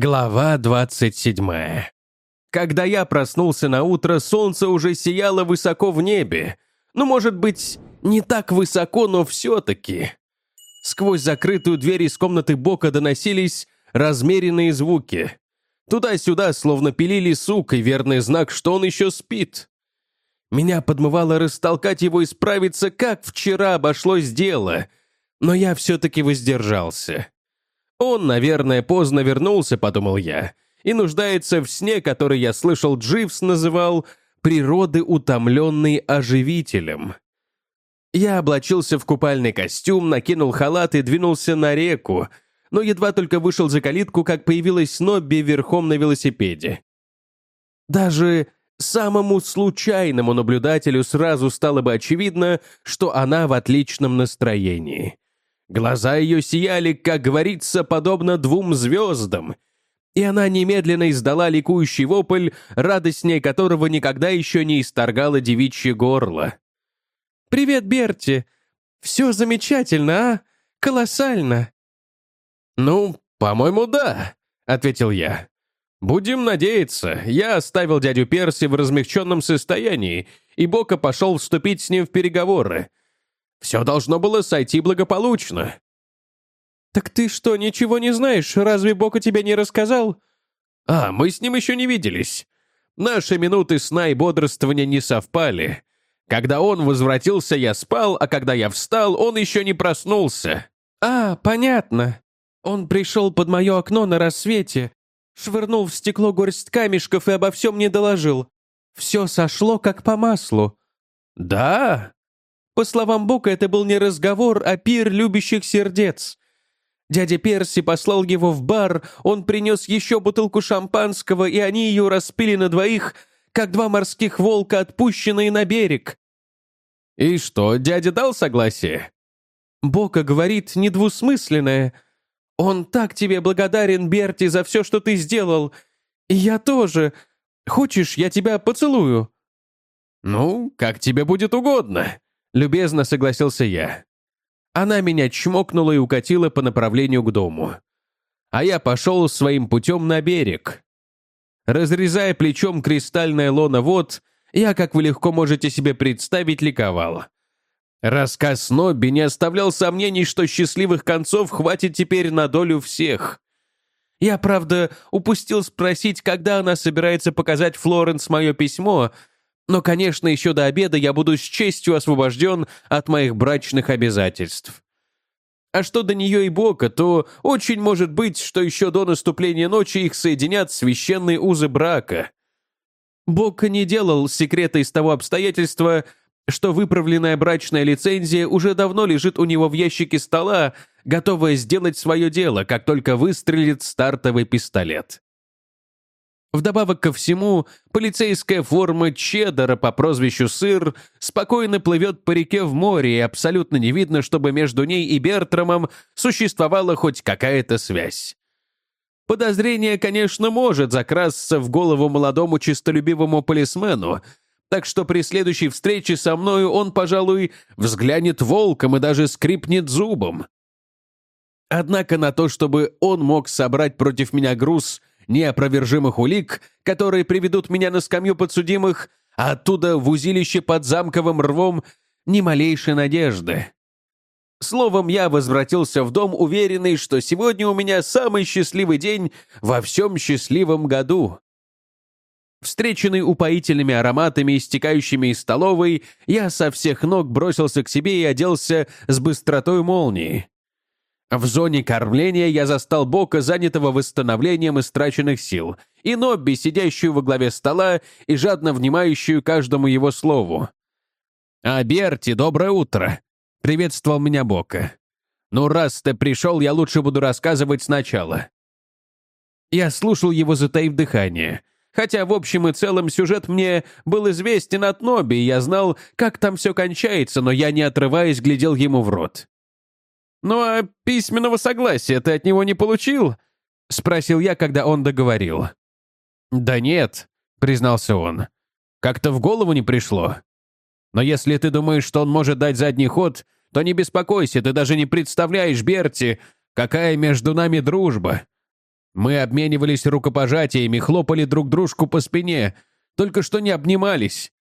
Глава 27. Когда я проснулся на утро, солнце уже сияло высоко в небе. Ну, может быть, не так высоко, но все-таки. Сквозь закрытую дверь из комнаты Бока доносились размеренные звуки. Туда-сюда словно пилили и верный знак, что он еще спит. Меня подмывало растолкать его и справиться, как вчера обошлось дело, но я все-таки воздержался. Он, наверное, поздно вернулся, подумал я, и нуждается в сне, который я слышал Дживс называл «природы, утомленный оживителем». Я облачился в купальный костюм, накинул халат и двинулся на реку, но едва только вышел за калитку, как появилась Снобби верхом на велосипеде. Даже самому случайному наблюдателю сразу стало бы очевидно, что она в отличном настроении. Глаза ее сияли, как говорится, подобно двум звездам, и она немедленно издала ликующий вопль, радостнее которого никогда еще не исторгало девичье горло. «Привет, Берти! Все замечательно, а? Колоссально!» «Ну, по-моему, да», — ответил я. «Будем надеяться, я оставил дядю Перси в размягченном состоянии, и Бока пошел вступить с ним в переговоры. Все должно было сойти благополучно». «Так ты что, ничего не знаешь? Разве Бока тебе не рассказал?» «А, мы с ним еще не виделись. Наши минуты сна и бодрствования не совпали. Когда он возвратился, я спал, а когда я встал, он еще не проснулся». «А, понятно. Он пришел под мое окно на рассвете, швырнул в стекло горсть камешков и обо всем не доложил. Все сошло как по маслу». «Да?» По словам Бока, это был не разговор, а пир любящих сердец. Дядя Перси послал его в бар, он принес еще бутылку шампанского, и они ее распили на двоих, как два морских волка, отпущенные на берег. «И что, дядя дал согласие?» Бока говорит недвусмысленное. «Он так тебе благодарен, Берти, за все, что ты сделал. И я тоже. Хочешь, я тебя поцелую?» «Ну, как тебе будет угодно», Любезно согласился я. Она меня чмокнула и укатила по направлению к дому. А я пошел своим путем на берег. Разрезая плечом кристальное лоно вод, я, как вы легко можете себе представить, ликовал. Рассказ Нобби не оставлял сомнений, что счастливых концов хватит теперь на долю всех. Я, правда, упустил спросить, когда она собирается показать Флоренс мое письмо, но, конечно, еще до обеда я буду с честью освобожден от моих брачных обязательств. А что до нее и Бока, то очень может быть, что еще до наступления ночи их соединят священные узы брака. Бока не делал секрета из того обстоятельства, что выправленная брачная лицензия уже давно лежит у него в ящике стола, готовая сделать свое дело, как только выстрелит стартовый пистолет. Вдобавок ко всему, полицейская форма Чеддера по прозвищу Сыр спокойно плывет по реке в море, и абсолютно не видно, чтобы между ней и Бертрамом существовала хоть какая-то связь. Подозрение, конечно, может закрасться в голову молодому чистолюбивому полисмену, так что при следующей встрече со мною он, пожалуй, взглянет волком и даже скрипнет зубом. Однако на то, чтобы он мог собрать против меня груз неопровержимых улик, которые приведут меня на скамью подсудимых, а оттуда в узилище под замковым рвом ни малейшей надежды. Словом, я возвратился в дом, уверенный, что сегодня у меня самый счастливый день во всем счастливом году. Встреченный упоительными ароматами, истекающими из столовой, я со всех ног бросился к себе и оделся с быстротой молнии. В зоне кормления я застал Бока, занятого восстановлением истраченных сил, и Нобби, сидящую во главе стола и жадно внимающую каждому его слову. «А, Берти, доброе утро!» — приветствовал меня Бока. «Ну, раз ты пришел, я лучше буду рассказывать сначала». Я слушал его, затаив дыхание. Хотя в общем и целом сюжет мне был известен от Нобби, и я знал, как там все кончается, но я, не отрываясь, глядел ему в рот. «Ну а письменного согласия ты от него не получил?» — спросил я, когда он договорил. «Да нет», — признался он. «Как-то в голову не пришло. Но если ты думаешь, что он может дать задний ход, то не беспокойся, ты даже не представляешь, Берти, какая между нами дружба. Мы обменивались рукопожатиями, хлопали друг дружку по спине, только что не обнимались.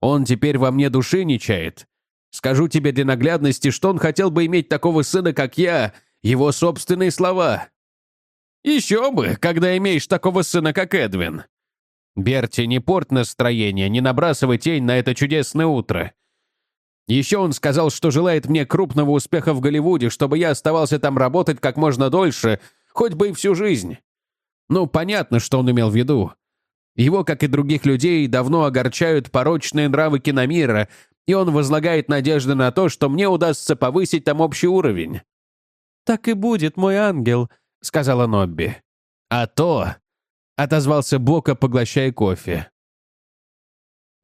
Он теперь во мне души не чает. Скажу тебе для наглядности, что он хотел бы иметь такого сына, как я, его собственные слова. Еще бы, когда имеешь такого сына, как Эдвин. Берти, не порт настроение, не набрасывай тень на это чудесное утро. Еще он сказал, что желает мне крупного успеха в Голливуде, чтобы я оставался там работать как можно дольше, хоть бы и всю жизнь. Ну, понятно, что он имел в виду. Его, как и других людей, давно огорчают порочные нравы киномира, и он возлагает надежды на то, что мне удастся повысить там общий уровень. «Так и будет, мой ангел», — сказала Нобби. «А то...» — отозвался Бока, поглощая кофе.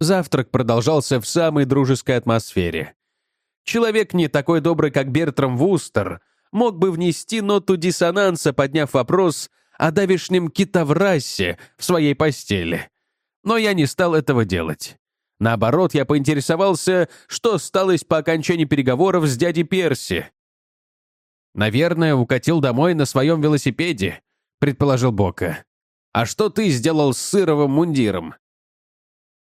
Завтрак продолжался в самой дружеской атмосфере. Человек не такой добрый, как Бертрам Вустер, мог бы внести ноту диссонанса, подняв вопрос о давишнем китоврасе в своей постели. Но я не стал этого делать. Наоборот, я поинтересовался, что сталось по окончании переговоров с дядей Перси. «Наверное, укатил домой на своем велосипеде», — предположил Бока. «А что ты сделал с сыровым мундиром?»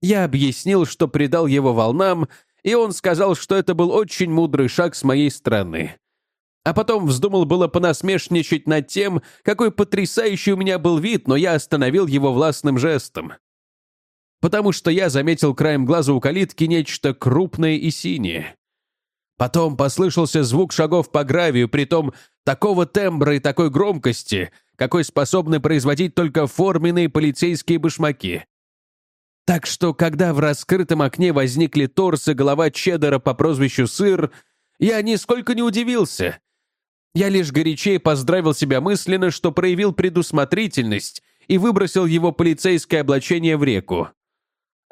Я объяснил, что придал его волнам, и он сказал, что это был очень мудрый шаг с моей стороны. А потом вздумал было понасмешничать над тем, какой потрясающий у меня был вид, но я остановил его властным жестом. Потому что я заметил краем глаза у калитки нечто крупное и синее. Потом послышался звук шагов по гравию, притом такого тембра и такой громкости, какой способны производить только форменные полицейские башмаки. Так что, когда в раскрытом окне возникли торс и голова Чеддера по прозвищу Сыр, я нисколько не удивился. Я лишь горячее поздравил себя мысленно, что проявил предусмотрительность и выбросил его полицейское облачение в реку.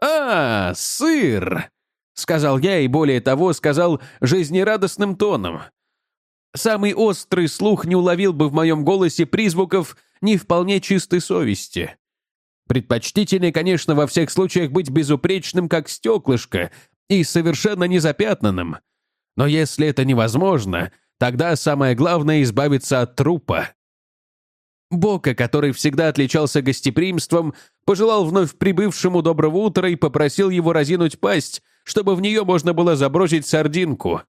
«А, сыр!» — сказал я, и более того, сказал жизнерадостным тоном. Самый острый слух не уловил бы в моем голосе призвуков не вполне чистой совести. Предпочтительнее, конечно, во всех случаях быть безупречным, как стеклышко, и совершенно незапятнанным. Но если это невозможно, тогда самое главное — избавиться от трупа. Бока, который всегда отличался гостеприимством, пожелал вновь прибывшему доброго утра и попросил его разинуть пасть, чтобы в нее можно было забросить сардинку.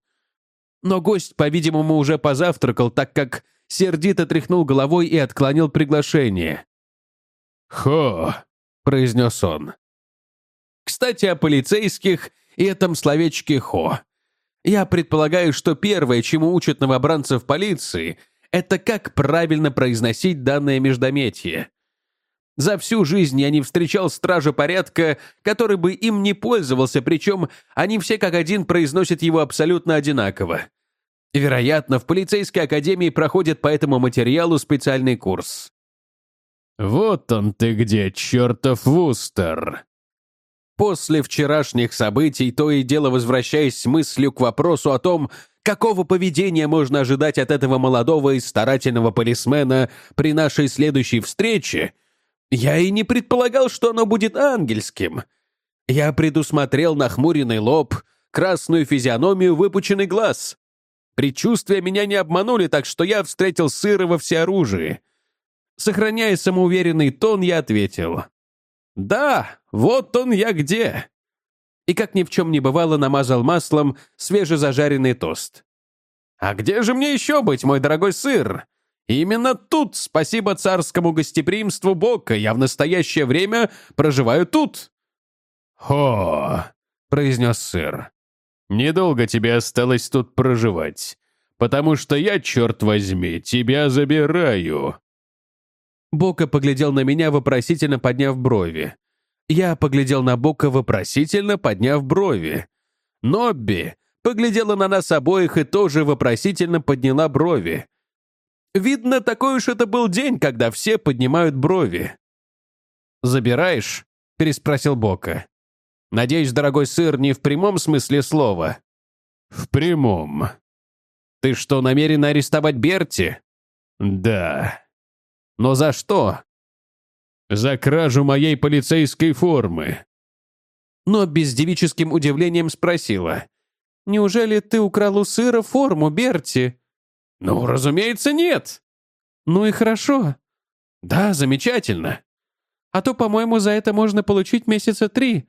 Но гость, по-видимому, уже позавтракал, так как сердито тряхнул головой и отклонил приглашение. «Хо!» — произнес он. Кстати, о полицейских и этом словечке «хо». Я предполагаю, что первое, чему учат новобранцев полиции, это как правильно произносить данное междометие. За всю жизнь я не встречал стража порядка, который бы им не пользовался, причем они все как один произносят его абсолютно одинаково. Вероятно, в полицейской академии проходит по этому материалу специальный курс. «Вот он ты где, чертов Вустер!» После вчерашних событий, то и дело возвращаясь с мыслью к вопросу о том, какого поведения можно ожидать от этого молодого и старательного полисмена при нашей следующей встрече, я и не предполагал, что оно будет ангельским. Я предусмотрел нахмуренный лоб, красную физиономию, выпученный глаз. Предчувствия меня не обманули, так что я встретил сыра во всеоружии. Сохраняя самоуверенный тон, я ответил. «Да, вот он я где!» И как ни в чем не бывало, намазал маслом свежезажаренный тост. «А где же мне еще быть, мой дорогой сыр? Именно тут, спасибо царскому гостеприимству Бока, я в настоящее время проживаю тут». «Хо!» — произнес сыр. «Недолго тебе осталось тут проживать, потому что я, черт возьми, тебя забираю». Бока поглядел на меня, вопросительно подняв брови. Я поглядел на Бока, вопросительно подняв брови. Нобби поглядела на нас обоих и тоже вопросительно подняла брови. Видно, такой уж это был день, когда все поднимают брови. «Забираешь?» — переспросил Бока. «Надеюсь, дорогой сыр, не в прямом смысле слова?» «В прямом». «Ты что, намерен арестовать Берти?» «Да». Но за что? За кражу моей полицейской формы. Но без девическим удивлением спросила. «Неужели ты украл у сыра форму, Берти?» «Ну, разумеется, нет». «Ну и хорошо. Да, замечательно. А то, по-моему, за это можно получить месяца три.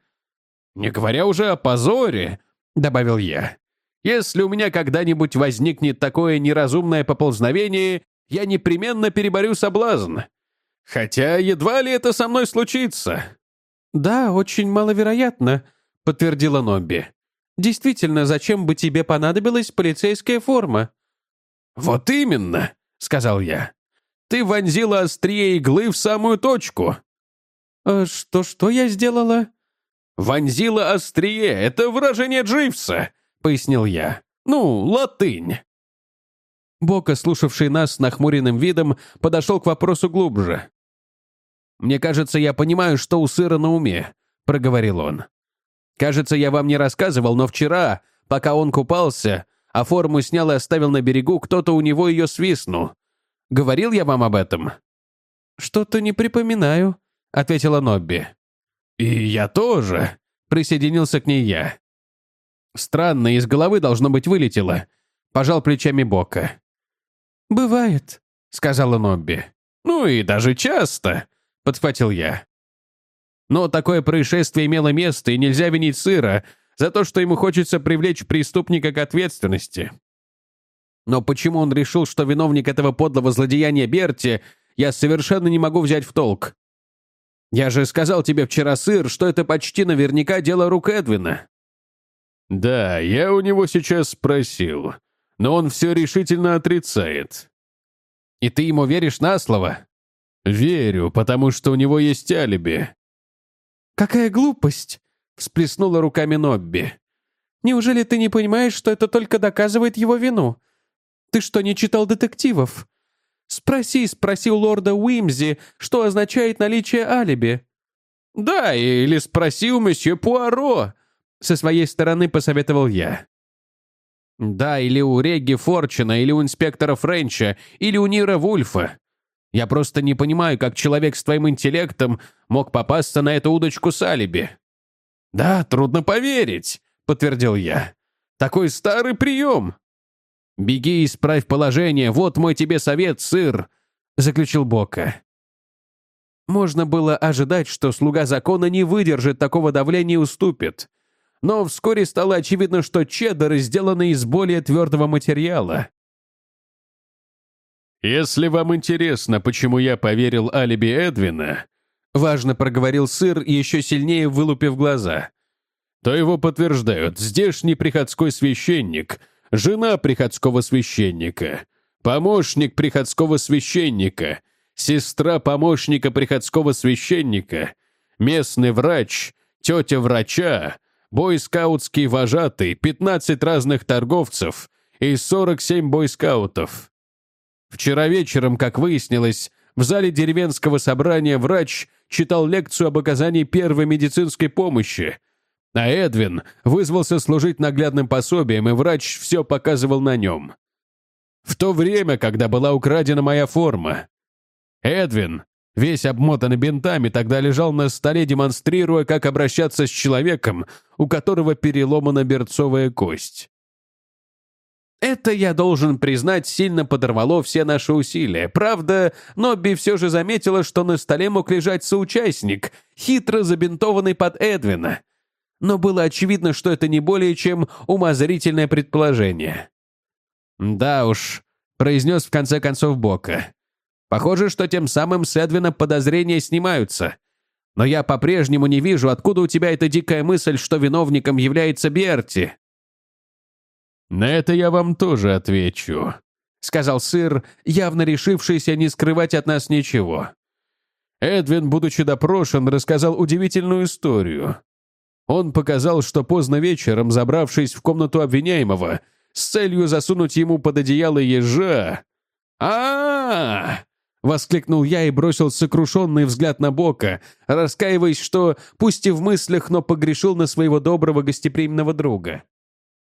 Не говоря уже о позоре, добавил я. Если у меня когда-нибудь возникнет такое неразумное поползновение, я непременно переборю соблазн. Хотя едва ли это со мной случится. Да, очень маловероятно, подтвердила Нобби. Действительно, зачем бы тебе понадобилась полицейская форма? Вот именно, сказал я. Ты вонзила острие иглы в самую точку. Что-что «Э, я сделала? Вонзила острие — это выражение Дживса, пояснил я. Ну, латынь. Бока, слушавший нас с нахмуренным видом, подошел к вопросу глубже. «Мне кажется, я понимаю, что у сыра на уме», — проговорил он. «Кажется, я вам не рассказывал, но вчера, пока он купался, а форму снял и оставил на берегу, кто-то у него ее свистнул. Говорил я вам об этом?» «Что-то не припоминаю», — ответила Нобби. «И я тоже», — присоединился к ней я. «Странно, из головы должно быть вылетело», — пожал плечами Бока. «Бывает», — сказала Нобби. «Ну и даже часто», — подхватил я. Но такое происшествие имело место, и нельзя винить сыра за то, что ему хочется привлечь преступника к ответственности. Но почему он решил, что виновник этого подлого злодеяния Берти, я совершенно не могу взять в толк. Я же сказал тебе вчера, сыр, что это почти наверняка дело рук Эдвина. Да, я у него сейчас спросил, но он все решительно отрицает. И ты ему веришь на слово? Верю, потому что у него есть алиби. Какая глупость! всплеснула руками Нобби. Неужели ты не понимаешь, что это только доказывает его вину? Ты что, не читал детективов? Спроси, спроси у лорда Уимзи, что означает наличие алиби. Да, или спроси у месье Пуаро, со своей стороны посоветовал я. Да, или у Регги Форчина, или у инспектора Френча, или у Нира Вульфа. Я просто не понимаю, как человек с твоим интеллектом мог попасться на эту удочку с алиби. Да, трудно поверить, подтвердил я. Такой старый прием. Беги и исправь положение, вот мой тебе совет, сыр, заключил Бока. Можно было ожидать, что слуга закона не выдержит такого давления и уступит но вскоре стало очевидно, что чеддеры сделаны из более твердого материала. «Если вам интересно, почему я поверил алиби Эдвина», важно проговорил сыр, еще сильнее вылупив глаза, то его подтверждают здешний приходской священник, жена приходского священника, помощник приходского священника, сестра помощника приходского священника, местный врач, тетя врача, бойскаутский вожатый, 15 разных торговцев и 47 бойскаутов. Вчера вечером, как выяснилось, в зале деревенского собрания врач читал лекцию об оказании первой медицинской помощи, а Эдвин вызвался служить наглядным пособием, и врач все показывал на нем. В то время, когда была украдена моя форма. Эдвин Весь обмотанный бинтами тогда лежал на столе, демонстрируя, как обращаться с человеком, у которого переломана берцовая кость. Это, я должен признать, сильно подорвало все наши усилия. Правда, Нобби все же заметила, что на столе мог лежать соучастник, хитро забинтованный под Эдвина. Но было очевидно, что это не более чем умозрительное предположение. «Да уж», — произнес в конце концов Бока. Похоже, что тем самым с Эдвина подозрения снимаются. Но я по-прежнему не вижу, откуда у тебя эта дикая мысль, что виновником является Берти». «На это я вам тоже отвечу», — сказал Сыр, явно решившийся не скрывать от нас ничего. Эдвин, будучи допрошен, рассказал удивительную историю. Он показал, что поздно вечером, забравшись в комнату обвиняемого, с целью засунуть ему под одеяло ежа... а, -а, -а — воскликнул я и бросил сокрушенный взгляд на Бока, раскаиваясь, что, пусть и в мыслях, но погрешил на своего доброго гостеприимного друга.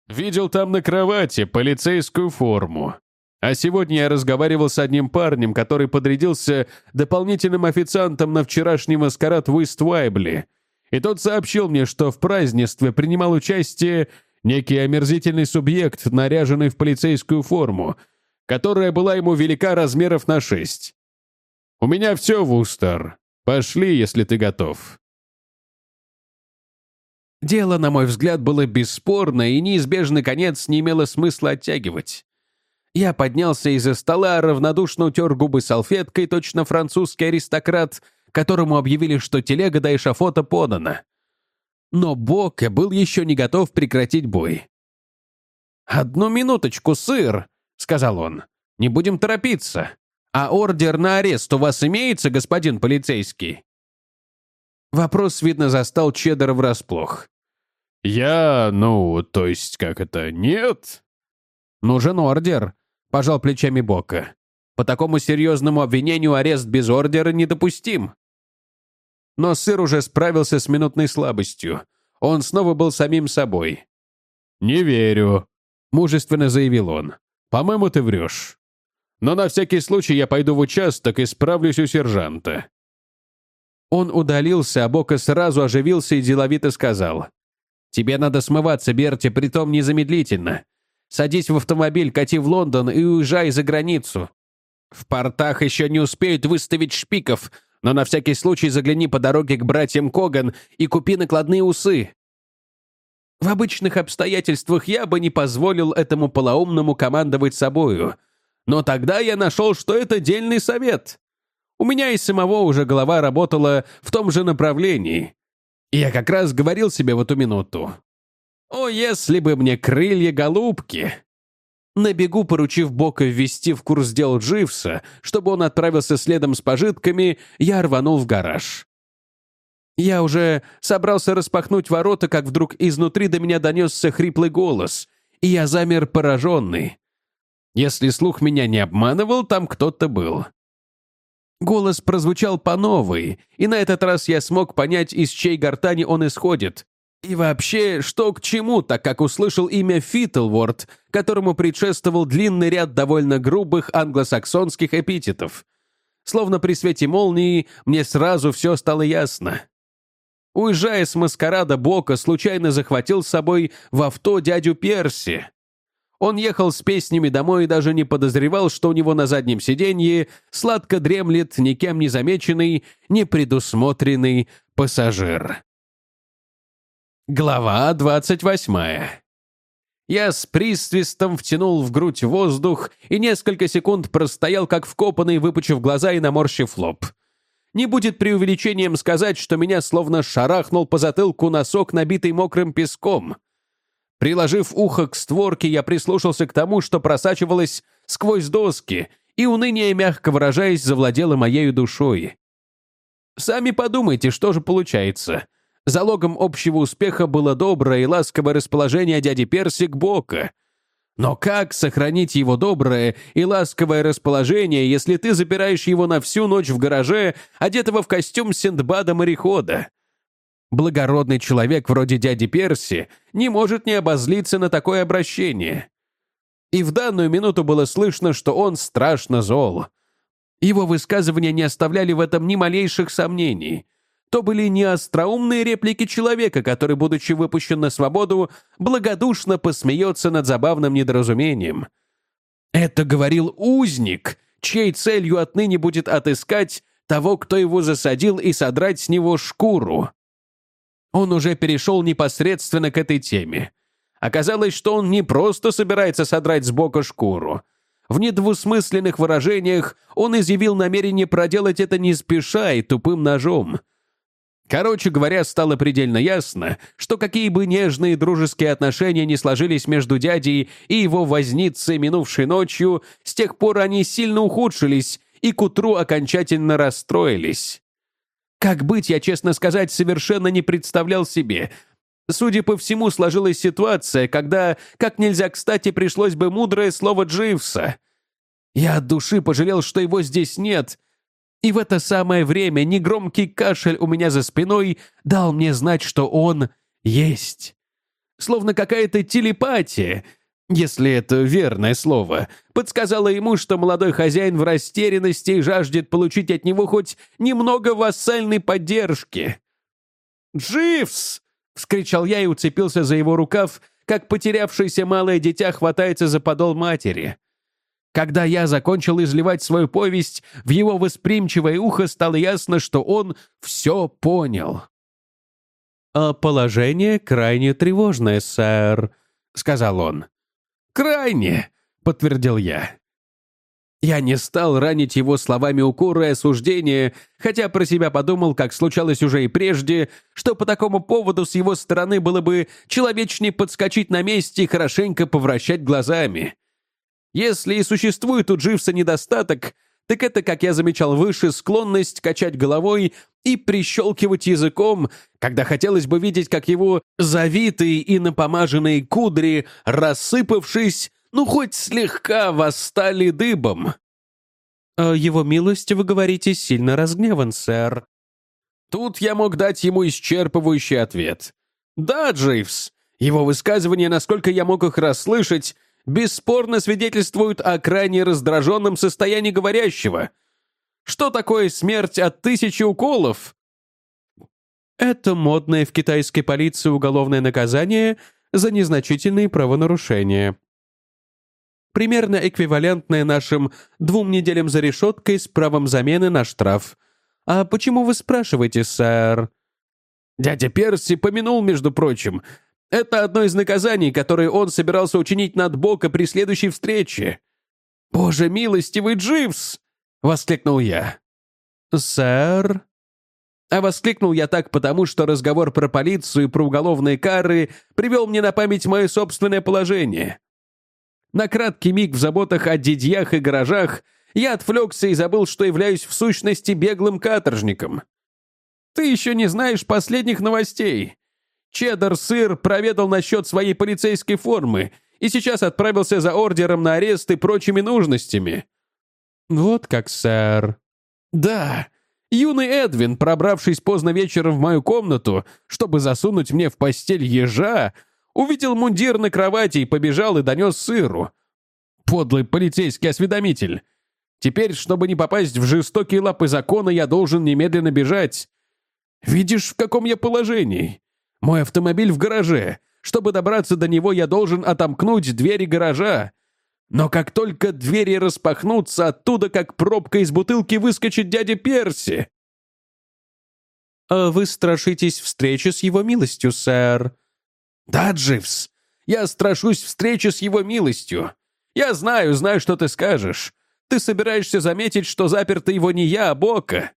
«Видел там на кровати полицейскую форму. А сегодня я разговаривал с одним парнем, который подрядился дополнительным официантом на вчерашний маскарад в Ист-Вайбли. И тот сообщил мне, что в празднестве принимал участие некий омерзительный субъект, наряженный в полицейскую форму, которая была ему велика размеров на шесть. «У меня все, Вустер. Пошли, если ты готов». Дело, на мой взгляд, было бесспорно, и неизбежный конец не имело смысла оттягивать. Я поднялся из-за стола, равнодушно утер губы салфеткой, точно французский аристократ, которому объявили, что телега до эшафота подана. Но Бока был еще не готов прекратить бой. «Одну минуточку, сыр!» — сказал он. «Не будем торопиться. А ордер на арест у вас имеется, господин полицейский?» Вопрос, видно, застал Чеддера врасплох. «Я, ну, то есть, как это, нет?» «Нужен ордер», — пожал плечами Бока. «По такому серьезному обвинению арест без ордера недопустим». Но сыр уже справился с минутной слабостью. Он снова был самим собой. «Не верю», — мужественно заявил он. «По-моему, ты врешь. Но на всякий случай я пойду в участок и справлюсь у сержанта». Он удалился, а Бока сразу оживился и деловито сказал. «Тебе надо смываться, Берти, притом незамедлительно. Садись в автомобиль, кати в Лондон и уезжай за границу. В портах еще не успеют выставить шпиков, но на всякий случай загляни по дороге к братьям Коган и купи накладные усы. В обычных обстоятельствах я бы не позволил этому полоумному командовать собою. Но тогда я нашел, что это дельный совет. У меня и самого уже голова работала в том же направлении. Я как раз говорил себе в эту минуту. «О, если бы мне крылья голубки!» На бегу, поручив Бока ввести в курс дел Дживса, чтобы он отправился следом с пожитками, я рванул в гараж. Я уже собрался распахнуть ворота, как вдруг изнутри до меня донесся хриплый голос, и я замер пораженный. Если слух меня не обманывал, там кто-то был. Голос прозвучал по новой, и на этот раз я смог понять, из чьей гортани он исходит. И вообще, что к чему, так как услышал имя Фитлворд, которому предшествовал длинный ряд довольно грубых англосаксонских эпитетов. Словно при свете молнии мне сразу все стало ясно. Уезжая с маскарада Бока, случайно захватил с собой в авто дядю Перси. Он ехал с песнями домой и даже не подозревал, что у него на заднем сиденье сладко дремлет никем не замеченный, непредусмотренный пассажир. Глава двадцать восьмая. Я с присвистом втянул в грудь воздух и несколько секунд простоял как вкопанный, выпучив глаза и наморщив лоб. Не будет преувеличением сказать, что меня словно шарахнул по затылку носок, набитый мокрым песком. Приложив ухо к створке, я прислушался к тому, что просачивалось сквозь доски, и уныние, мягко выражаясь, завладело моею душой. Сами подумайте, что же получается. Залогом общего успеха было доброе и ласковое расположение дяди Перси к Бока. Но как сохранить его доброе и ласковое расположение, если ты запираешь его на всю ночь в гараже, одетого в костюм Синдбада-морехода? Благородный человек вроде дяди Перси не может не обозлиться на такое обращение. И в данную минуту было слышно, что он страшно зол. Его высказывания не оставляли в этом ни малейших сомнений то были не остроумные реплики человека, который, будучи выпущен на свободу, благодушно посмеется над забавным недоразумением. Это говорил узник, чьей целью отныне будет отыскать того, кто его засадил, и содрать с него шкуру. Он уже перешел непосредственно к этой теме. Оказалось, что он не просто собирается содрать с бока шкуру. В недвусмысленных выражениях он изъявил намерение проделать это не спеша и тупым ножом — Короче говоря, стало предельно ясно, что какие бы нежные дружеские отношения не сложились между дядей и его возницей минувшей ночью, с тех пор они сильно ухудшились и к утру окончательно расстроились. Как быть, я, честно сказать, совершенно не представлял себе. Судя по всему, сложилась ситуация, когда, как нельзя кстати, пришлось бы мудрое слово Дживса. Я от души пожалел, что его здесь нет, и в это самое время негромкий кашель у меня за спиной дал мне знать, что он есть. Словно какая-то телепатия, если это верное слово, подсказала ему, что молодой хозяин в растерянности жаждет получить от него хоть немного вассальной поддержки. «Дживс!» — вскричал я и уцепился за его рукав, как потерявшееся малое дитя хватается за подол матери. Когда я закончил изливать свою повесть, в его восприимчивое ухо стало ясно, что он все понял. «А положение крайне тревожное, сэр», — сказал он. «Крайне», — подтвердил я. Я не стал ранить его словами укора и осуждения, хотя про себя подумал, как случалось уже и прежде, что по такому поводу с его стороны было бы человечнее подскочить на месте и хорошенько повращать глазами. Если и существует у Дживса недостаток, так это, как я замечал выше, склонность качать головой и прищелкивать языком, когда хотелось бы видеть, как его завитые и напомаженные кудри, рассыпавшись, ну, хоть слегка восстали дыбом. «А «Его милость, вы говорите, сильно разгневан, сэр». Тут я мог дать ему исчерпывающий ответ. «Да, Джейвс, его высказывания, насколько я мог их расслышать, бесспорно свидетельствуют о крайне раздраженном состоянии говорящего. Что такое смерть от тысячи уколов?» «Это модное в китайской полиции уголовное наказание за незначительные правонарушения», примерно эквивалентное нашим двум неделям за решеткой с правом замены на штраф. А почему вы спрашиваете, сэр?» Дядя Перси помянул, между прочим. Это одно из наказаний, которые он собирался учинить над Бока при следующей встрече. «Боже милостивый Дживс!» — воскликнул я. «Сэр?» А воскликнул я так потому, что разговор про полицию и про уголовные кары привел мне на память мое собственное положение. На краткий миг в заботах о дидьях и гаражах я отвлекся и забыл, что являюсь в сущности беглым каторжником. Ты еще не знаешь последних новостей. Чеддер-сыр проведал насчет своей полицейской формы и сейчас отправился за ордером на арест и прочими нужностями. Вот как, сэр. Да, юный Эдвин, пробравшись поздно вечером в мою комнату, чтобы засунуть мне в постель ежа, Увидел мундир на кровати и побежал и донес сыру. Подлый полицейский осведомитель. Теперь, чтобы не попасть в жестокие лапы закона, я должен немедленно бежать. Видишь, в каком я положении? Мой автомобиль в гараже. Чтобы добраться до него, я должен отомкнуть двери гаража. Но как только двери распахнутся, оттуда, как пробка из бутылки, выскочит дядя Перси. «А вы страшитесь встречи с его милостью, сэр», «Да, Дживс, я страшусь встречи с его милостью. Я знаю, знаю, что ты скажешь. Ты собираешься заметить, что заперто его не я, а Бока».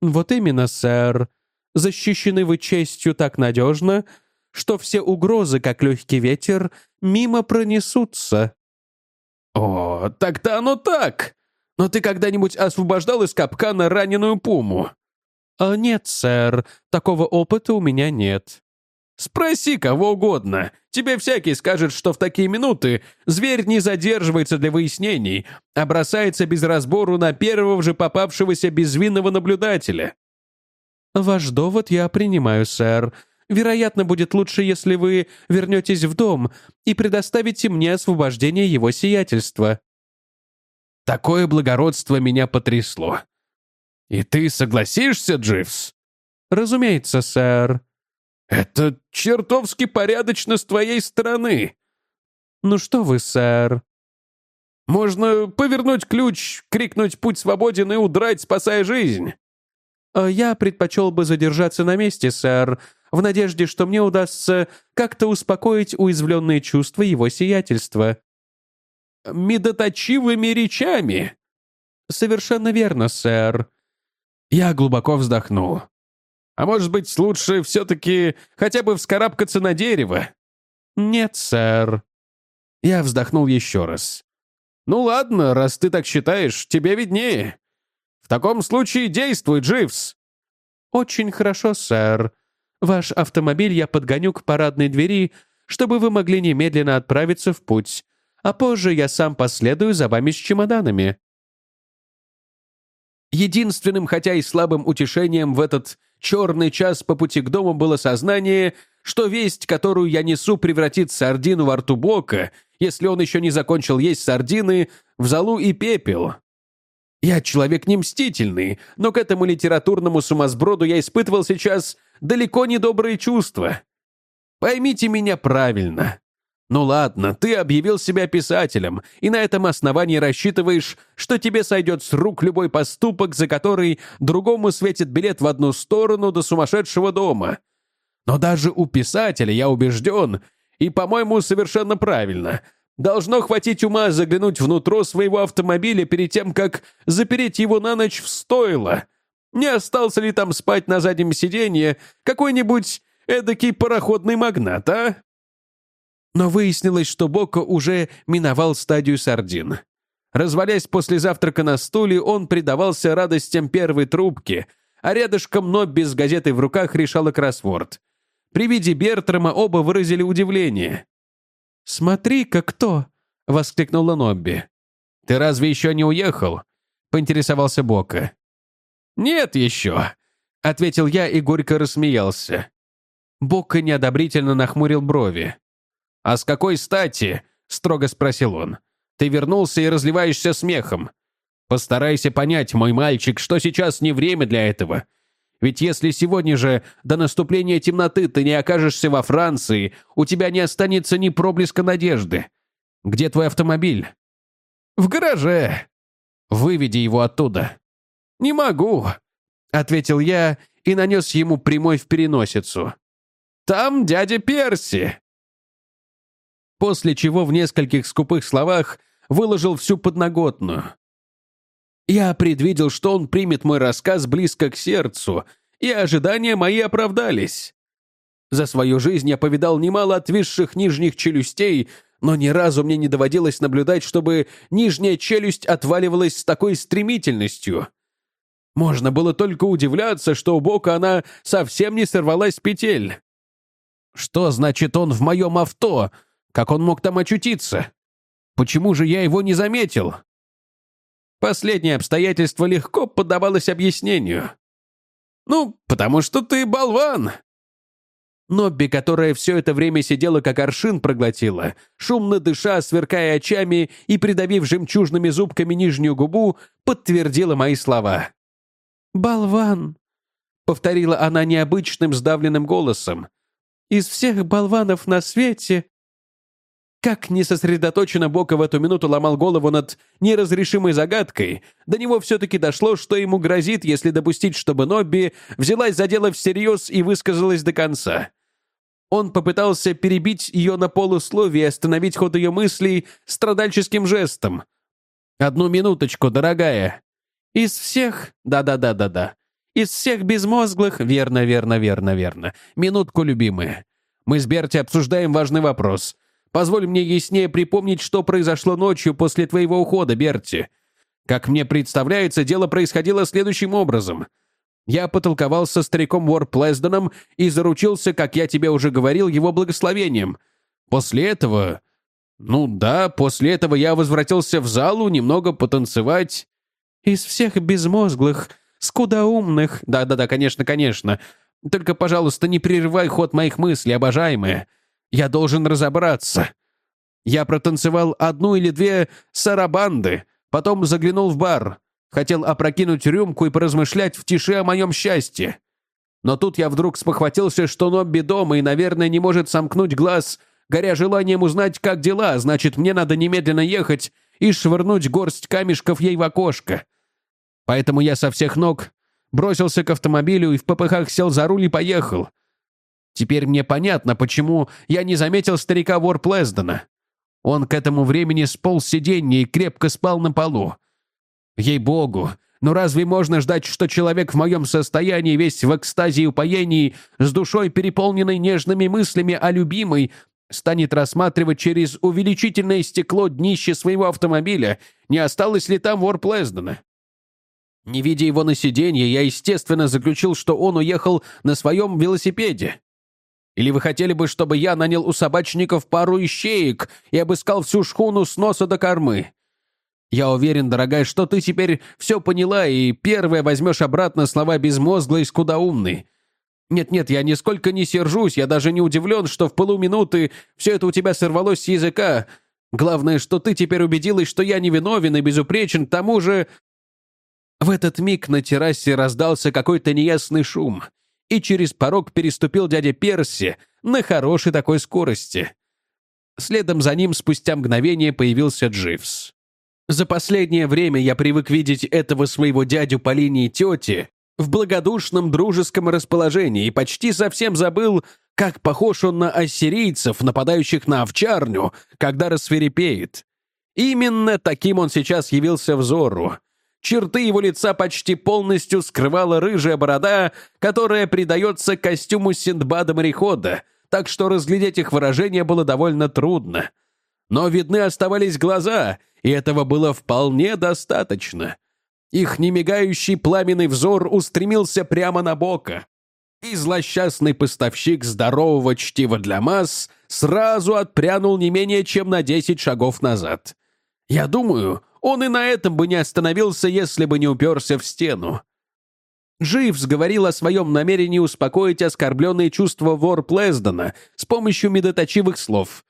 «Вот именно, сэр. Защищены вы честью так надежно, что все угрозы, как легкий ветер, мимо пронесутся». «О, так-то оно так! Но ты когда-нибудь освобождал из капкана раненую пуму?» «А нет, сэр, такого опыта у меня нет». Спроси кого угодно. Тебе всякий скажет, что в такие минуты зверь не задерживается для выяснений, а бросается без разбору на первого же попавшегося безвинного наблюдателя. Ваш довод я принимаю, сэр. Вероятно, будет лучше, если вы вернетесь в дом и предоставите мне освобождение его сиятельства. Такое благородство меня потрясло. И ты согласишься, Дживс? Разумеется, сэр. «Это чертовски порядочно с твоей стороны!» «Ну что вы, сэр?» «Можно повернуть ключ, крикнуть «Путь свободен» и удрать, спасая жизнь!» «А «Я предпочел бы задержаться на месте, сэр, в надежде, что мне удастся как-то успокоить уязвленные чувства его сиятельства». «Медоточивыми речами!» «Совершенно верно, сэр». Я глубоко вздохнул. А может быть, лучше все-таки хотя бы вскарабкаться на дерево?» «Нет, сэр». Я вздохнул еще раз. «Ну ладно, раз ты так считаешь, тебе виднее. В таком случае действуй, Дживс». «Очень хорошо, сэр. Ваш автомобиль я подгоню к парадной двери, чтобы вы могли немедленно отправиться в путь, а позже я сам последую за вами с чемоданами». Единственным, хотя и слабым утешением в этот черный час по пути к дому было сознание, что весть, которую я несу, превратит сардину во рту Бока, если он еще не закончил есть сардины, в золу и пепел. Я человек не мстительный, но к этому литературному сумасброду я испытывал сейчас далеко не добрые чувства. Поймите меня правильно. Ну ладно, ты объявил себя писателем, и на этом основании рассчитываешь, что тебе сойдет с рук любой поступок, за который другому светит билет в одну сторону до сумасшедшего дома. Но даже у писателя, я убежден, и, по-моему, совершенно правильно, должно хватить ума заглянуть внутрь своего автомобиля перед тем, как запереть его на ночь в стойло. Не остался ли там спать на заднем сиденье какой-нибудь эдакий пароходный магнат, а? Но выяснилось, что Бока уже миновал стадию сардин. Развалясь после завтрака на стуле, он предавался радостям первой трубки, а рядышком Нобби с газетой в руках решала кроссворд. При виде Бертрама оба выразили удивление. «Смотри-ка кто!» — воскликнула Нобби. «Ты разве еще не уехал?» — поинтересовался Бока. «Нет еще», — ответил я и горько рассмеялся. Бока неодобрительно нахмурил брови. «А с какой стати?» — строго спросил он. «Ты вернулся и разливаешься смехом. Постарайся понять, мой мальчик, что сейчас не время для этого. Ведь если сегодня же до наступления темноты ты не окажешься во Франции, у тебя не останется ни проблеска надежды. Где твой автомобиль?» «В гараже». «Выведи его оттуда». «Не могу», — ответил я и нанес ему прямой в переносицу. «Там дядя Перси» после чего в нескольких скупых словах выложил всю подноготную. Я предвидел, что он примет мой рассказ близко к сердцу, и ожидания мои оправдались. За свою жизнь я повидал немало отвисших нижних челюстей, но ни разу мне не доводилось наблюдать, чтобы нижняя челюсть отваливалась с такой стремительностью. Можно было только удивляться, что у бока она совсем не сорвалась с петель. «Что значит он в моем авто?» Как он мог там очутиться? Почему же я его не заметил? Последнее обстоятельство легко поддавалось объяснению. «Ну, потому что ты болван!» Нобби, которая все это время сидела как аршин проглотила, шумно дыша, сверкая очами и придавив жемчужными зубками нижнюю губу, подтвердила мои слова. «Болван!» — повторила она необычным сдавленным голосом. «Из всех болванов на свете как несосредоточенно Бока в эту минуту ломал голову над неразрешимой загадкой, до него все-таки дошло, что ему грозит, если допустить, чтобы Нобби взялась за дело всерьез и высказалась до конца. Он попытался перебить ее на полусловие и остановить ход ее мыслей страдальческим жестом. «Одну минуточку, дорогая. Из всех... Да-да-да-да-да. Из всех безмозглых... Верно, верно, верно, верно. Минутку, любимая. Мы с Берти обсуждаем важный вопрос. Позволь мне яснее припомнить, что произошло ночью после твоего ухода, Берти. Как мне представляется, дело происходило следующим образом. Я потолковал со стариком Уорплезденом и заручился, как я тебе уже говорил, его благословением. После этого... Ну да, после этого я возвратился в залу немного потанцевать. Из всех безмозглых, скудоумных... Да-да-да, конечно, конечно. Только, пожалуйста, не прерывай ход моих мыслей, обожаемая. Я должен разобраться. Я протанцевал одну или две сарабанды, потом заглянул в бар. Хотел опрокинуть рюмку и поразмышлять в тиши о моем счастье. Но тут я вдруг спохватился, что Нобби дома и, наверное, не может сомкнуть глаз, горя желанием узнать, как дела, значит, мне надо немедленно ехать и швырнуть горсть камешков ей в окошко. Поэтому я со всех ног бросился к автомобилю и в попыхах сел за руль и поехал. Теперь мне понятно, почему я не заметил старика Ворплездена. Он к этому времени сполз сиденья и крепко спал на полу. Ей-богу, но разве можно ждать, что человек в моем состоянии, весь в экстазе и упоении, с душой, переполненной нежными мыслями о любимой, станет рассматривать через увеличительное стекло днище своего автомобиля, не осталось ли там вор Плездена? Не видя его на сиденье, я, естественно, заключил, что он уехал на своем велосипеде. Или вы хотели бы, чтобы я нанял у собачников пару ищеек и обыскал всю шхуну с носа до кормы? Я уверен, дорогая, что ты теперь все поняла и первая возьмешь обратно слова безмозглой и скудоумной. Нет-нет, я нисколько не сержусь, я даже не удивлен, что в полуминуты все это у тебя сорвалось с языка. Главное, что ты теперь убедилась, что я невиновен и безупречен, к тому же...» В этот миг на террасе раздался какой-то неясный шум — и через порог переступил дядя Перси на хорошей такой скорости. Следом за ним спустя мгновение появился Дживс. За последнее время я привык видеть этого своего дядю по линии тети в благодушном дружеском расположении и почти совсем забыл, как похож он на ассирийцев, нападающих на овчарню, когда рассверепеет. Именно таким он сейчас явился взору. Черты его лица почти полностью скрывала рыжая борода, которая придается костюму Синдбада-морехода, так что разглядеть их выражение было довольно трудно. Но видны оставались глаза, и этого было вполне достаточно. Их немигающий пламенный взор устремился прямо на Бока. И злосчастный поставщик здорового чтива для масс сразу отпрянул не менее чем на десять шагов назад. Я думаю, он и на этом бы не остановился, если бы не уперся в стену. Дживс говорил о своем намерении успокоить оскорбленные чувства вор Плездона с помощью медоточивых слов.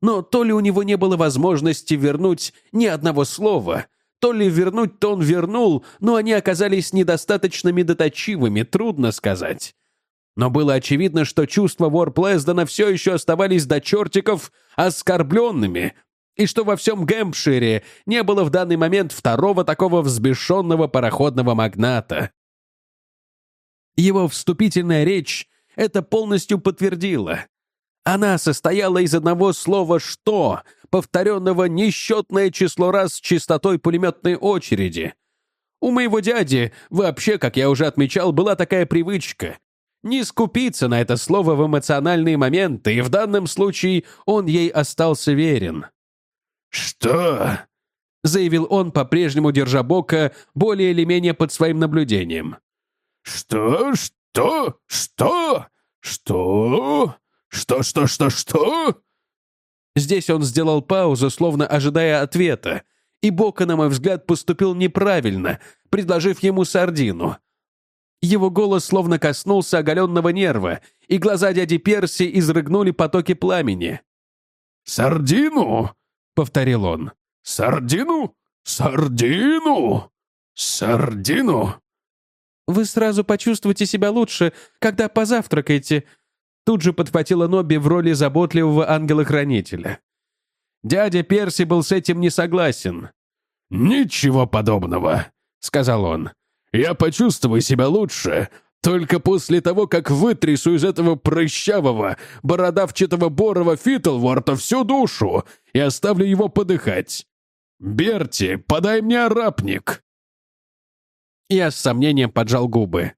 Но то ли у него не было возможности вернуть ни одного слова, то ли вернуть, то он вернул, но они оказались недостаточно медоточивыми, трудно сказать. Но было очевидно, что чувства вор Плездона все еще оставались до чертиков оскорбленными, и что во всем Гэмпшире не было в данный момент второго такого взбешенного пароходного магната. Его вступительная речь это полностью подтвердила. Она состояла из одного слова «что», повторенного несчетное число раз с частотой пулеметной очереди. У моего дяди вообще, как я уже отмечал, была такая привычка не скупиться на это слово в эмоциональные моменты, и в данном случае он ей остался верен. «Что?» — заявил он, по-прежнему держа Бока более или менее под своим наблюдением. «Что? Что? Что? Что? Что, что, что, что?» Здесь он сделал паузу, словно ожидая ответа, и Бока, на мой взгляд, поступил неправильно, предложив ему сардину. Его голос словно коснулся оголенного нерва, и глаза дяди Перси изрыгнули потоки пламени. «Сардину?» — повторил он. «Сардину? Сардину? Сардину?» «Вы сразу почувствуете себя лучше, когда позавтракаете», тут же подхватила Нобби в роли заботливого ангела-хранителя. Дядя Перси был с этим не согласен. «Ничего подобного», — сказал он. «Я почувствую себя лучше, только после того, как вытрясу из этого прыщавого, бородавчатого Борова Фитлворта всю душу и оставлю его подыхать. Берти, подай мне арапник!» Я с сомнением поджал губы.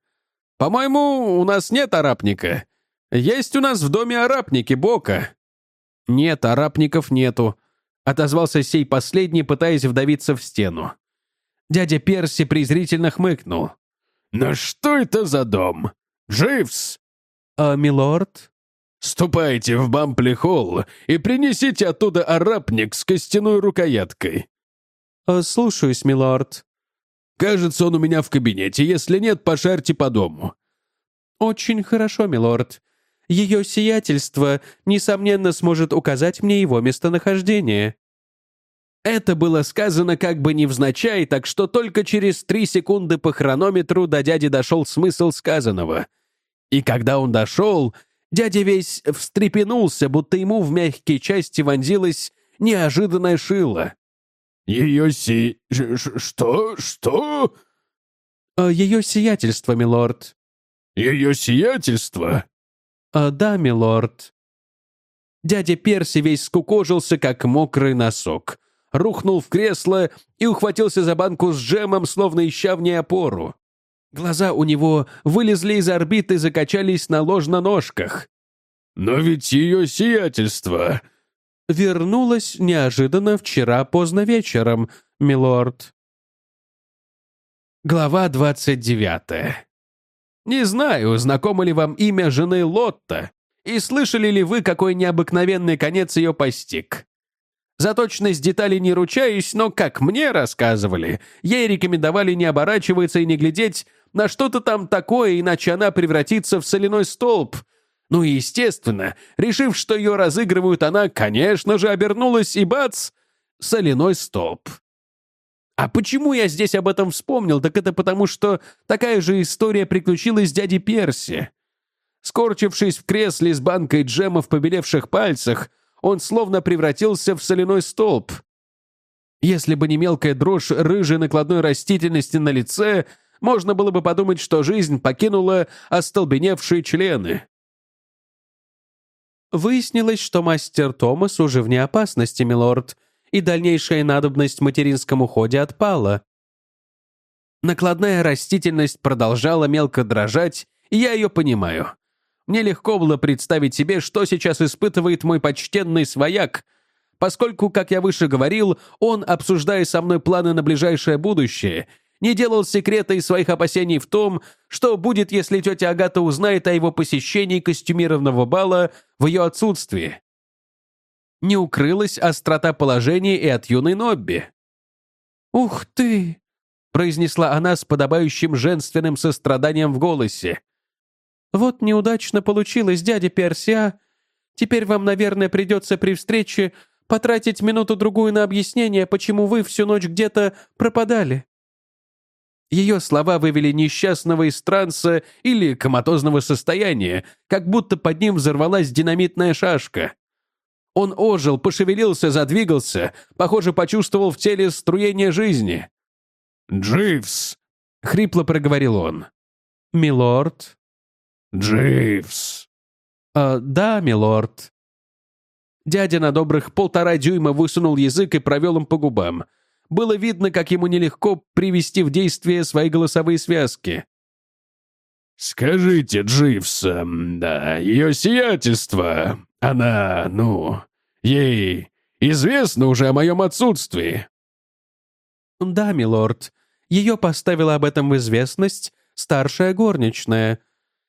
«По-моему, у нас нет арапника. Есть у нас в доме арапники, Бока». «Нет, арапников нету», — отозвался сей последний, пытаясь вдавиться в стену. Дядя Перси презрительно хмыкнул. «Но что это за дом? Дживс?» «А, милорд?» «Ступайте в Бампли-холл и принесите оттуда арапник с костяной рукояткой». А, «Слушаюсь, милорд». «Кажется, он у меня в кабинете. Если нет, пошарьте по дому». «Очень хорошо, милорд. Ее сиятельство, несомненно, сможет указать мне его местонахождение». Это было сказано как бы невзначай, так что только через три секунды по хронометру до дяди дошел смысл сказанного. И когда он дошел, дядя весь встрепенулся, будто ему в мягкие части вонзилась неожиданная шила. «Ее си... что? Что?» «А, «Ее сиятельство, милорд». «Ее сиятельство?» а, «Да, милорд». Дядя Перси весь скукожился, как мокрый носок рухнул в кресло и ухватился за банку с джемом, словно ища в ней опору. Глаза у него вылезли из орбиты и закачались на ложноножках. «Но ведь ее сиятельство...» «Вернулась неожиданно вчера поздно вечером, милорд». Глава двадцать девятая. Не знаю, знакомо ли вам имя жены Лотта, и слышали ли вы, какой необыкновенный конец ее постиг. За точность деталей не ручаюсь, но, как мне рассказывали, ей рекомендовали не оборачиваться и не глядеть на что-то там такое, иначе она превратится в соляной столб. Ну и, естественно, решив, что ее разыгрывают, она, конечно же, обернулась и бац! Соляной столб. А почему я здесь об этом вспомнил, так это потому, что такая же история приключилась с дядей Перси. Скорчившись в кресле с банкой джема в побелевших пальцах, он словно превратился в соляной столб. Если бы не мелкая дрожь рыжей накладной растительности на лице, можно было бы подумать, что жизнь покинула остолбеневшие члены. Выяснилось, что мастер Томас уже вне опасности, милорд, и дальнейшая надобность в материнском уходе отпала. Накладная растительность продолжала мелко дрожать, и я ее понимаю. Мне легко было представить себе, что сейчас испытывает мой почтенный свояк, поскольку, как я выше говорил, он, обсуждая со мной планы на ближайшее будущее, не делал секрета из своих опасений в том, что будет, если тетя Агата узнает о его посещении костюмированного бала в ее отсутствии. Не укрылась острота положения и от юной Нобби. «Ух ты!» — произнесла она с подобающим женственным состраданием в голосе. «Вот неудачно получилось, дядя Персия. Теперь вам, наверное, придется при встрече потратить минуту-другую на объяснение, почему вы всю ночь где-то пропадали». Ее слова вывели несчастного из транса или коматозного состояния, как будто под ним взорвалась динамитная шашка. Он ожил, пошевелился, задвигался, похоже, почувствовал в теле струение жизни. «Дживс!» — хрипло проговорил он. «Милорд?» «Дживс!» «А, «Да, милорд». Дядя на добрых полтора дюйма высунул язык и провел им по губам — было видно, как ему нелегко привести в действие свои голосовые связки. «Скажите, Дживс, да, ее сиятельство, она, ну, ей известно уже о моем отсутствии?» «Да, милорд. Ее поставила об этом в известность старшая горничная.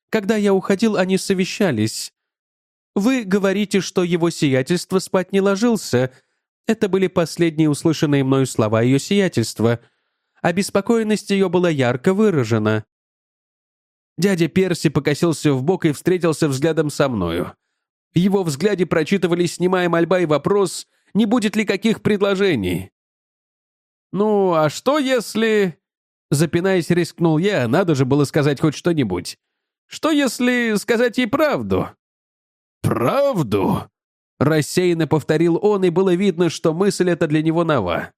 Когда я уходил, они совещались. Вы говорите, что его сиятельство спать не ложился, это были последние услышанные мною слова ее сиятельства. Обеспокоенность ее была ярко выражена. Дядя Перси покосился в бок и встретился взглядом со мною. В его взгляде прочитывались снимая мольба и вопрос, не будет ли каких предложений. «Ну, а что если...» Запинаясь, рискнул я, надо же было сказать хоть что-нибудь. «Что если сказать ей правду?» «Правду?» Рассеянно повторил он, и было видно, что мысль эта для него нова.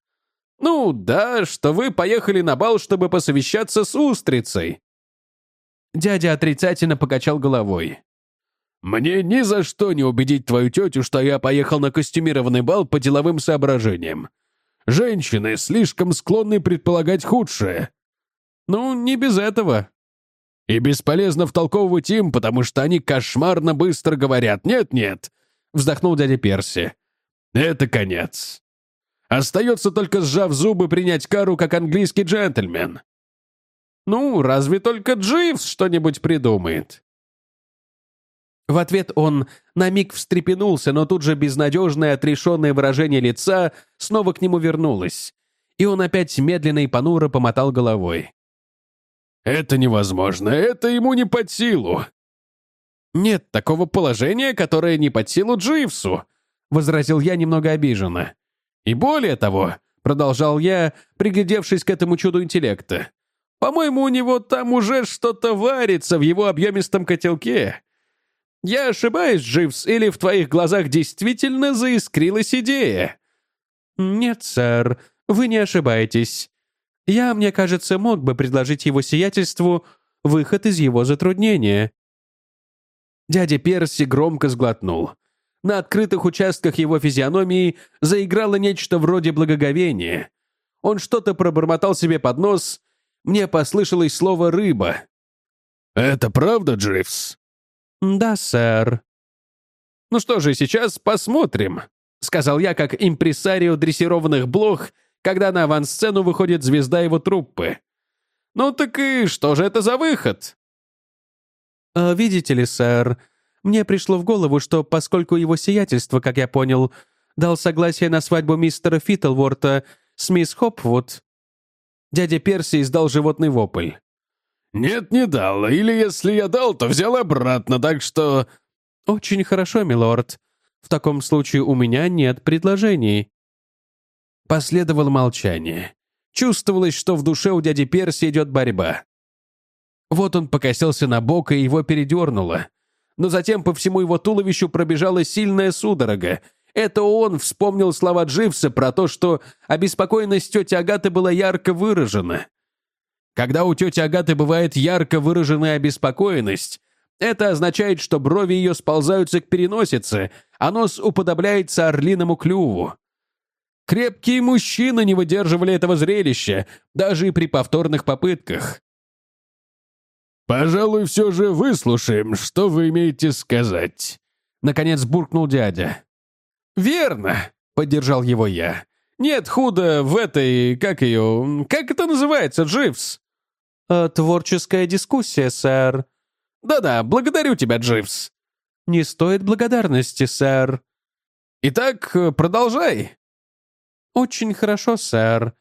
«Ну да, что вы поехали на бал, чтобы посовещаться с устрицей». Дядя отрицательно покачал головой. «Мне ни за что не убедить твою тетю, что я поехал на костюмированный бал по деловым соображениям. Женщины слишком склонны предполагать худшее». «Ну, не без этого», и бесполезно втолковывать им, потому что они кошмарно быстро говорят «нет-нет», — вздохнул дядя Перси. «Это конец. Остается только, сжав зубы, принять кару как английский джентльмен». «Ну, разве только Дживс что-нибудь придумает?» В ответ он на миг встрепенулся, но тут же безнадежное отрешенное выражение лица снова к нему вернулось, и он опять медленно и понуро помотал головой. «Это невозможно, это ему не под силу. «Нет такого положения, которое не под силу Дживсу», — возразил я немного обиженно. «И более того», — продолжал я, приглядевшись к этому чуду интеллекта, «по-моему, у него там уже что-то варится в его объемистом котелке. Я ошибаюсь, Дживс, или в твоих глазах действительно заискрилась идея?» «Нет, сэр, вы не ошибаетесь. Я, мне кажется, мог бы предложить его сиятельству выход из его затруднения. Дядя Перси громко сглотнул. На открытых участках его физиономии заиграло нечто вроде благоговения. Он что-то пробормотал себе под нос. Мне послышалось слово «рыба». «Это правда, Дживс?» «Да, сэр». «Ну что же, сейчас посмотрим», — сказал я, как импресарио дрессированных блох, когда на авансцену выходит звезда его труппы. «Ну так и что же это за выход?» А, «Видите ли, сэр, мне пришло в голову, что поскольку его сиятельство, как я понял, дал согласие на свадьбу мистера Фитлворта с мисс Хопвуд...» Дядя Перси издал животный вопль. «Нет, не дал. Или если я дал, то взял обратно, так что...» «Очень хорошо, милорд. В таком случае у меня нет предложений». Последовало молчание. Чувствовалось, что в душе у дяди Перси идет борьба. Вот он покосился на бок, и его передернуло. Но затем по всему его туловищу пробежала сильная судорога, Это он вспомнил слова Дживса про то, что обеспокоенность тети Агаты была ярко выражена. Когда у тети Агаты бывает ярко выраженная обеспокоенность, это означает, что брови ее сползаются к переносице, а нос уподобляется орлиному клюву. Крепкие мужчины не выдерживали этого зрелища, даже и при повторных попытках. «Пожалуй, все же выслушаем, что вы имеете сказать», — наконец буркнул дядя. «Верно», — поддержал его я. «Нет худа в этой, как ее, как это называется, Дживс?» «Э, «Творческая дискуссия, сэр». «Да-да, благодарю тебя, Дживс». «Не стоит благодарности, сэр». «Итак, продолжай». «Очень хорошо, сэр.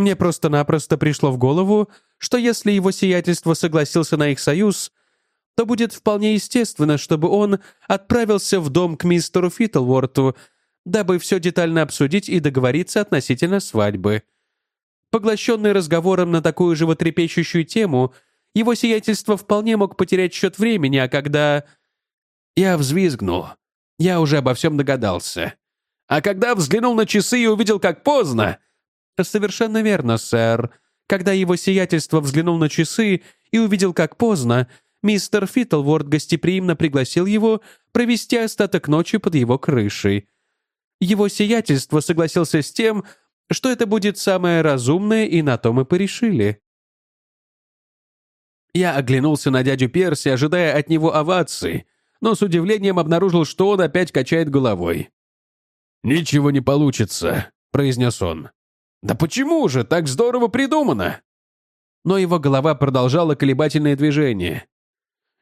Мне просто-напросто пришло в голову, что если его сиятельство согласился на их союз, то будет вполне естественно, чтобы он отправился в дом к мистеру Фитлворту, дабы все детально обсудить и договориться относительно свадьбы. Поглощенный разговором на такую животрепещущую тему, его сиятельство вполне мог потерять счет времени, а когда... Я взвизгнул. Я уже обо всем догадался. А когда взглянул на часы и увидел, как поздно... Совершенно верно, сэр. Когда его сиятельство взглянул на часы и увидел, как поздно, мистер Фиттлворд гостеприимно пригласил его провести остаток ночи под его крышей. Его сиятельство согласился с тем, что это будет самое разумное, и на то мы порешили. Я оглянулся на дядю Перси, ожидая от него овации, но с удивлением обнаружил, что он опять качает головой. «Ничего не получится», — произнес он. «Да почему же? Так здорово придумано!» Но его голова продолжала колебательное движение.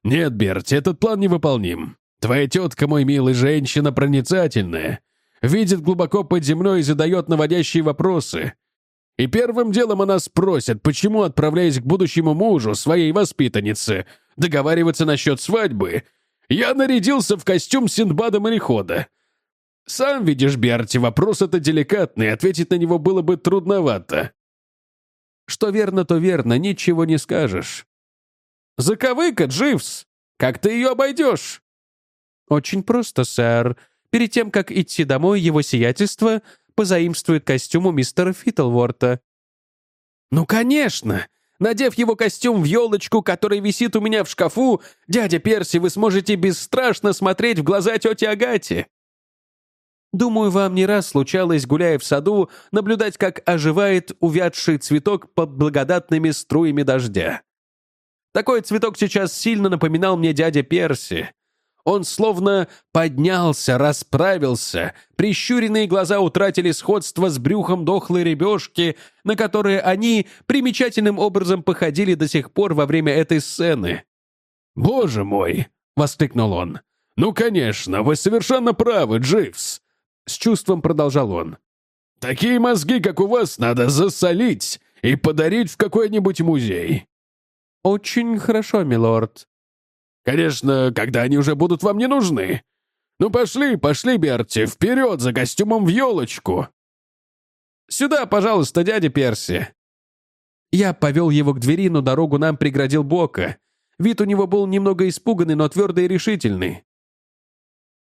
«Нет, Берти, этот план невыполним. Твоя тетка, мой милый, женщина проницательная. Видит глубоко под землей и задает наводящие вопросы. И первым делом она спросит, почему, отправляясь к будущему мужу, своей воспитаннице, договариваться насчет свадьбы, я нарядился в костюм Синдбада-морехода. Сам видишь, Берти, вопрос это деликатный, ответить на него было бы трудновато. Что верно, то верно, ничего не скажешь. Заковыка, Дживс! Как ты ее обойдешь? Очень просто, сэр. Перед тем, как идти домой, его сиятельство позаимствует костюм у мистера Фиттлворта. «Ну, конечно! Надев его костюм в елочку, который висит у меня в шкафу, дядя Перси, вы сможете бесстрашно смотреть в глаза тети Агате. Думаю, вам не раз случалось, гуляя в саду, наблюдать, как оживает увядший цветок под благодатными струями дождя. Такой цветок сейчас сильно напоминал мне дядя Перси. Он словно поднялся, расправился, прищуренные глаза утратили сходство с брюхом дохлой ребешки, на которые они примечательным образом походили до сих пор во время этой сцены. «Боже мой!» — воскликнул он. «Ну, конечно, вы совершенно правы, Дживс. С чувством продолжал он. «Такие мозги, как у вас, надо засолить и подарить в какой-нибудь музей». «Очень хорошо, милорд». «Конечно, когда они уже будут вам не нужны. Ну пошли, пошли, Берти, вперед за костюмом в елочку». «Сюда, пожалуйста, дядя Перси». Я повел его к двери, но дорогу нам преградил Бока. Вид у него был немного испуганный, но твердый и решительный.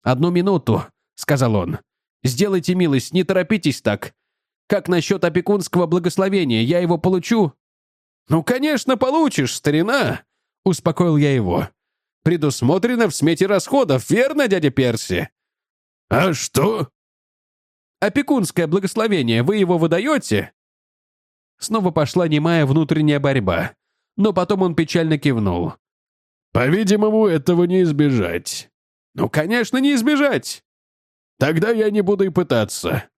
«Одну минуту», — сказал он. Сделайте милость, не торопитесь так. Как насчет опекунского благословения? Я его получу?» «Ну, конечно, получишь, старина!» — успокоил я его. «Предусмотрено в смете расходов, верно, дядя Перси?» «А что?» «Опекунское благословение, вы его выдаете?» Снова пошла немая внутренняя борьба, но потом он печально кивнул. «По-видимому, этого не избежать». «Ну, конечно, не избежать!» Тогда я не буду и пытаться».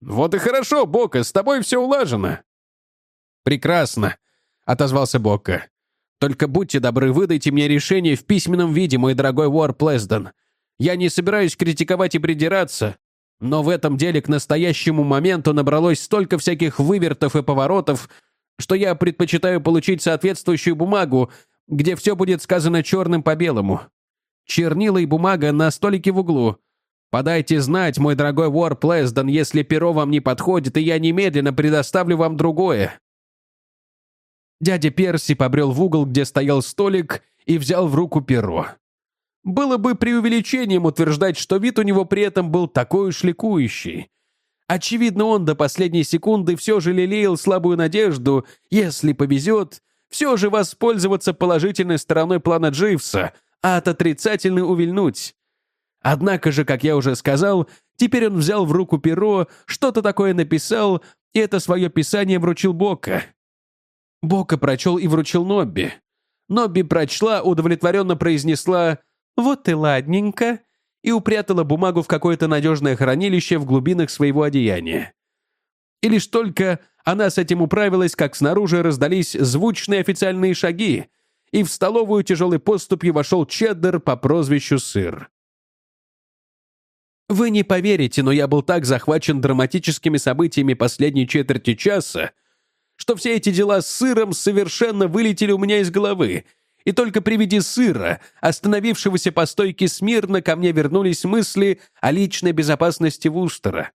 «Вот и хорошо, Бока, с тобой все улажено». «Прекрасно», — отозвался Бока. «Только будьте добры, выдайте мне решение в письменном виде, мой дорогой Уор Плесден. Я не собираюсь критиковать и придираться, но в этом деле к настоящему моменту набралось столько всяких вывертов и поворотов, что я предпочитаю получить соответствующую бумагу, где все будет сказано черным по белому. Чернила и бумага на столике в углу — Подайте знать, мой дорогой Вор Плесден, если перо вам не подходит, и я немедленно предоставлю вам другое». Дядя Перси побрел в угол, где стоял столик, и взял в руку перо. Было бы преувеличением утверждать, что вид у него при этом был такой уж ликующий. Очевидно, он до последней секунды все же лелеял слабую надежду, если повезет, все же воспользоваться положительной стороной плана Дживса, а от отрицательной увильнуть. Однако же, как я уже сказал, теперь он взял в руку перо, что-то такое написал, и это свое писание вручил Бока. Бока прочел и вручил Нобби. Нобби прочла, удовлетворенно произнесла «Вот и ладненько», и упрятала бумагу в какое-то надежное хранилище в глубинах своего одеяния. И лишь только она с этим управилась, как снаружи раздались звучные официальные шаги, и в столовую тяжелой поступью вошел Чеддер по прозвищу Сыр. Вы не поверите, но я был так захвачен драматическими событиями последней четверти часа, что все эти дела с сыром совершенно вылетели у меня из головы, и только при виде сыра, остановившегося по стойке смирно, ко мне вернулись мысли о личной безопасности Вустера.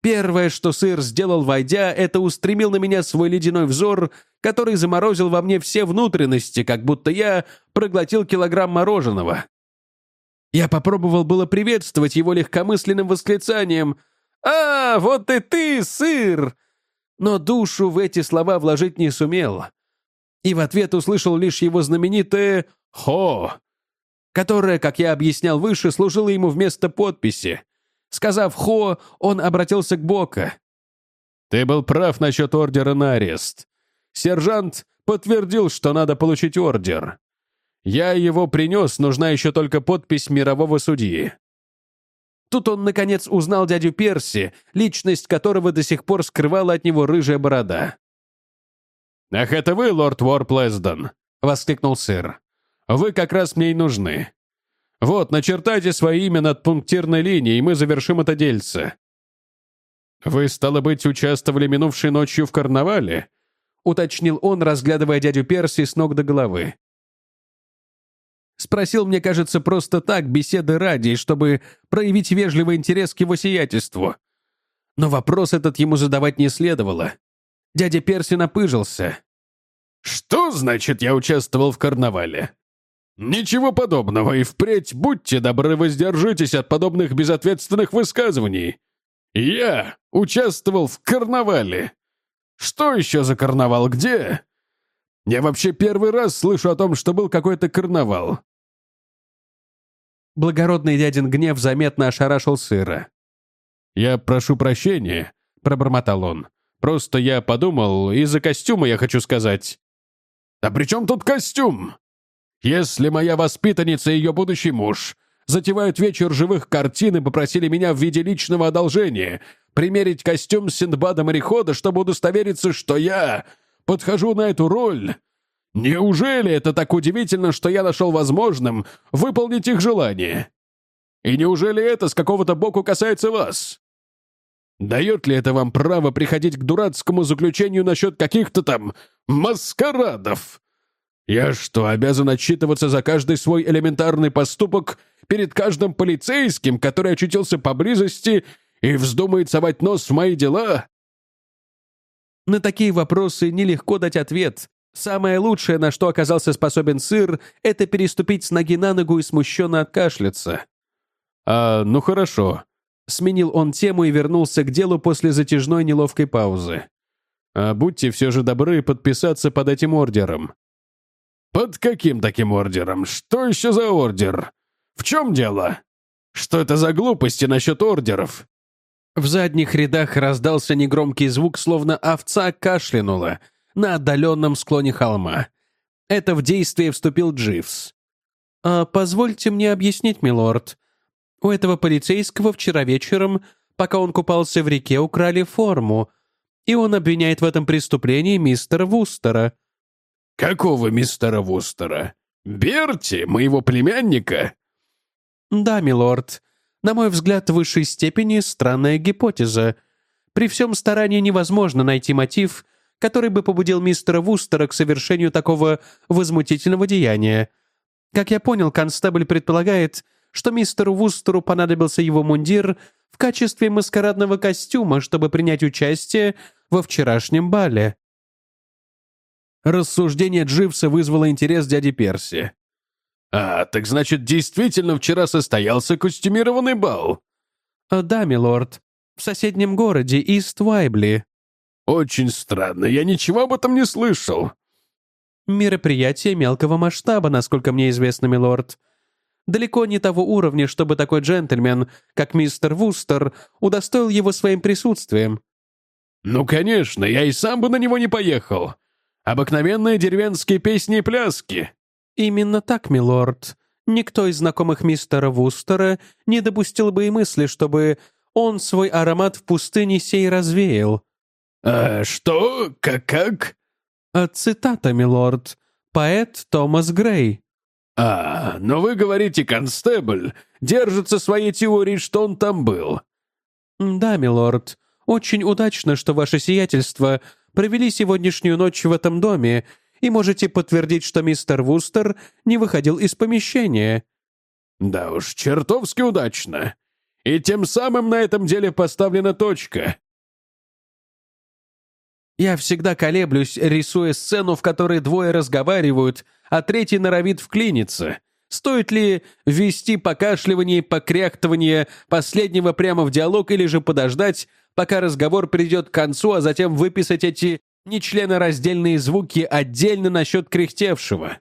Первое, что сыр сделал, войдя, это устремил на меня свой ледяной взор, который заморозил во мне все внутренности, как будто я проглотил килограмм мороженого. Я попробовал было приветствовать его легкомысленным восклицанием «А, вот и ты, сыр!» Но душу в эти слова вложить не сумел. И в ответ услышал лишь его знаменитое «Хо», которое, как я объяснял выше, служило ему вместо подписи. Сказав «Хо», он обратился к Бока. «Ты был прав насчет ордера на арест. Сержант подтвердил, что надо получить ордер. Я его принес, нужна еще только подпись мирового судьи. Тут он, наконец, узнал дядю Перси, личность которого до сих пор скрывала от него рыжая борода. «Ах, это вы, лорд Уорплесдон!» — воскликнул сэр. «Вы как раз мне и нужны. Вот, начертайте свое имя над пунктирной линией, и мы завершим это дельце». «Вы, стало быть, участвовали минувшей ночью в карнавале?» — уточнил он, разглядывая дядю Перси с ног до головы. Спросил, мне кажется, просто так, беседы ради, чтобы проявить вежливый интерес к его сиятельству. Но вопрос этот ему задавать не следовало. Дядя Перси напыжился. «Что значит, я участвовал в карнавале?» «Ничего подобного, и впредь будьте добры, воздержитесь от подобных безответственных высказываний. Я участвовал в карнавале. Что еще за карнавал, где?» «Я вообще первый раз слышу о том, что был какой-то карнавал. Благородный дядин гнев заметно ошарашил сыра. «Я прошу прощения», — пробормотал он. «Просто я подумал, из-за костюма я хочу сказать». «А при чем тут костюм? Если моя воспитанница и ее будущий муж затевают вечер живых картин и попросили меня в виде личного одолжения примерить костюм Синдбада-морехода, чтобы удостовериться, что я подхожу на эту роль, Неужели это так удивительно, что я нашел возможным выполнить их желание? И неужели это с какого-то боку касается вас? Дает ли это вам право приходить к дурацкому заключению насчет каких-то там маскарадов? Я что, обязан отчитываться за каждый свой элементарный поступок перед каждым полицейским, который очутился поблизости и вздумает совать нос в мои дела? На такие вопросы нелегко дать ответ, Самое лучшее, на что оказался способен сыр, это переступить с ноги на ногу и смущенно откашляться. «А, ну хорошо». Сменил он тему и вернулся к делу после затяжной неловкой паузы. «А будьте все же добры подписаться под этим ордером». «Под каким таким ордером? Что еще за ордер? В чем дело? Что это за глупости насчет ордеров?» В задних рядах раздался негромкий звук, словно овца кашлянула, на отдаленном склоне холма. Это в действие вступил Дживс. «А позвольте мне объяснить, милорд. У этого полицейского вчера вечером, пока он купался в реке, украли форму, и он обвиняет в этом преступлении мистера Вустера». «Какого мистера Вустера? Берти, моего племянника?» «Да, милорд. На мой взгляд, в высшей степени странная гипотеза. При всем старании невозможно найти мотив, который бы побудил мистера Вустера к совершению такого возмутительного деяния. Как я понял, констебль предполагает, что мистеру Вустеру понадобился его мундир в качестве маскарадного костюма, чтобы принять участие во вчерашнем бале. Рассуждение Дживса вызвало интерес дяди Перси. «А, так значит, действительно вчера состоялся костюмированный бал?» «А, «Да, милорд. В соседнем городе, Ист-Вайбли». «Очень странно. Я ничего об этом не слышал». «Мероприятие мелкого масштаба, насколько мне известно, милорд. Далеко не того уровня, чтобы такой джентльмен, как мистер Вустер, удостоил его своим присутствием». «Ну, конечно, я и сам бы на него не поехал. Обыкновенные деревенские песни и пляски». «Именно так, милорд. Никто из знакомых мистера Вустера не допустил бы и мысли, чтобы он свой аромат в пустыне сей развеял». «А что? Как-как?» А «Цитата, милорд. Поэт Томас Грей». «А, но вы говорите, констебль держится своей теории, что он там был». «Да, милорд. Очень удачно, что ваше сиятельство провели сегодняшнюю ночь в этом доме и можете подтвердить, что мистер Вустер не выходил из помещения». «Да уж, чертовски удачно. И тем самым на этом деле поставлена точка». Я всегда колеблюсь, рисуя сцену, в которой двое разговаривают, а третий норовит вклиниться. Стоит ли ввести покашливание покряхтывание последнего прямо в диалог или же подождать, пока разговор придет к концу, а затем выписать эти нечленораздельные звуки отдельно насчет кряхтевшего.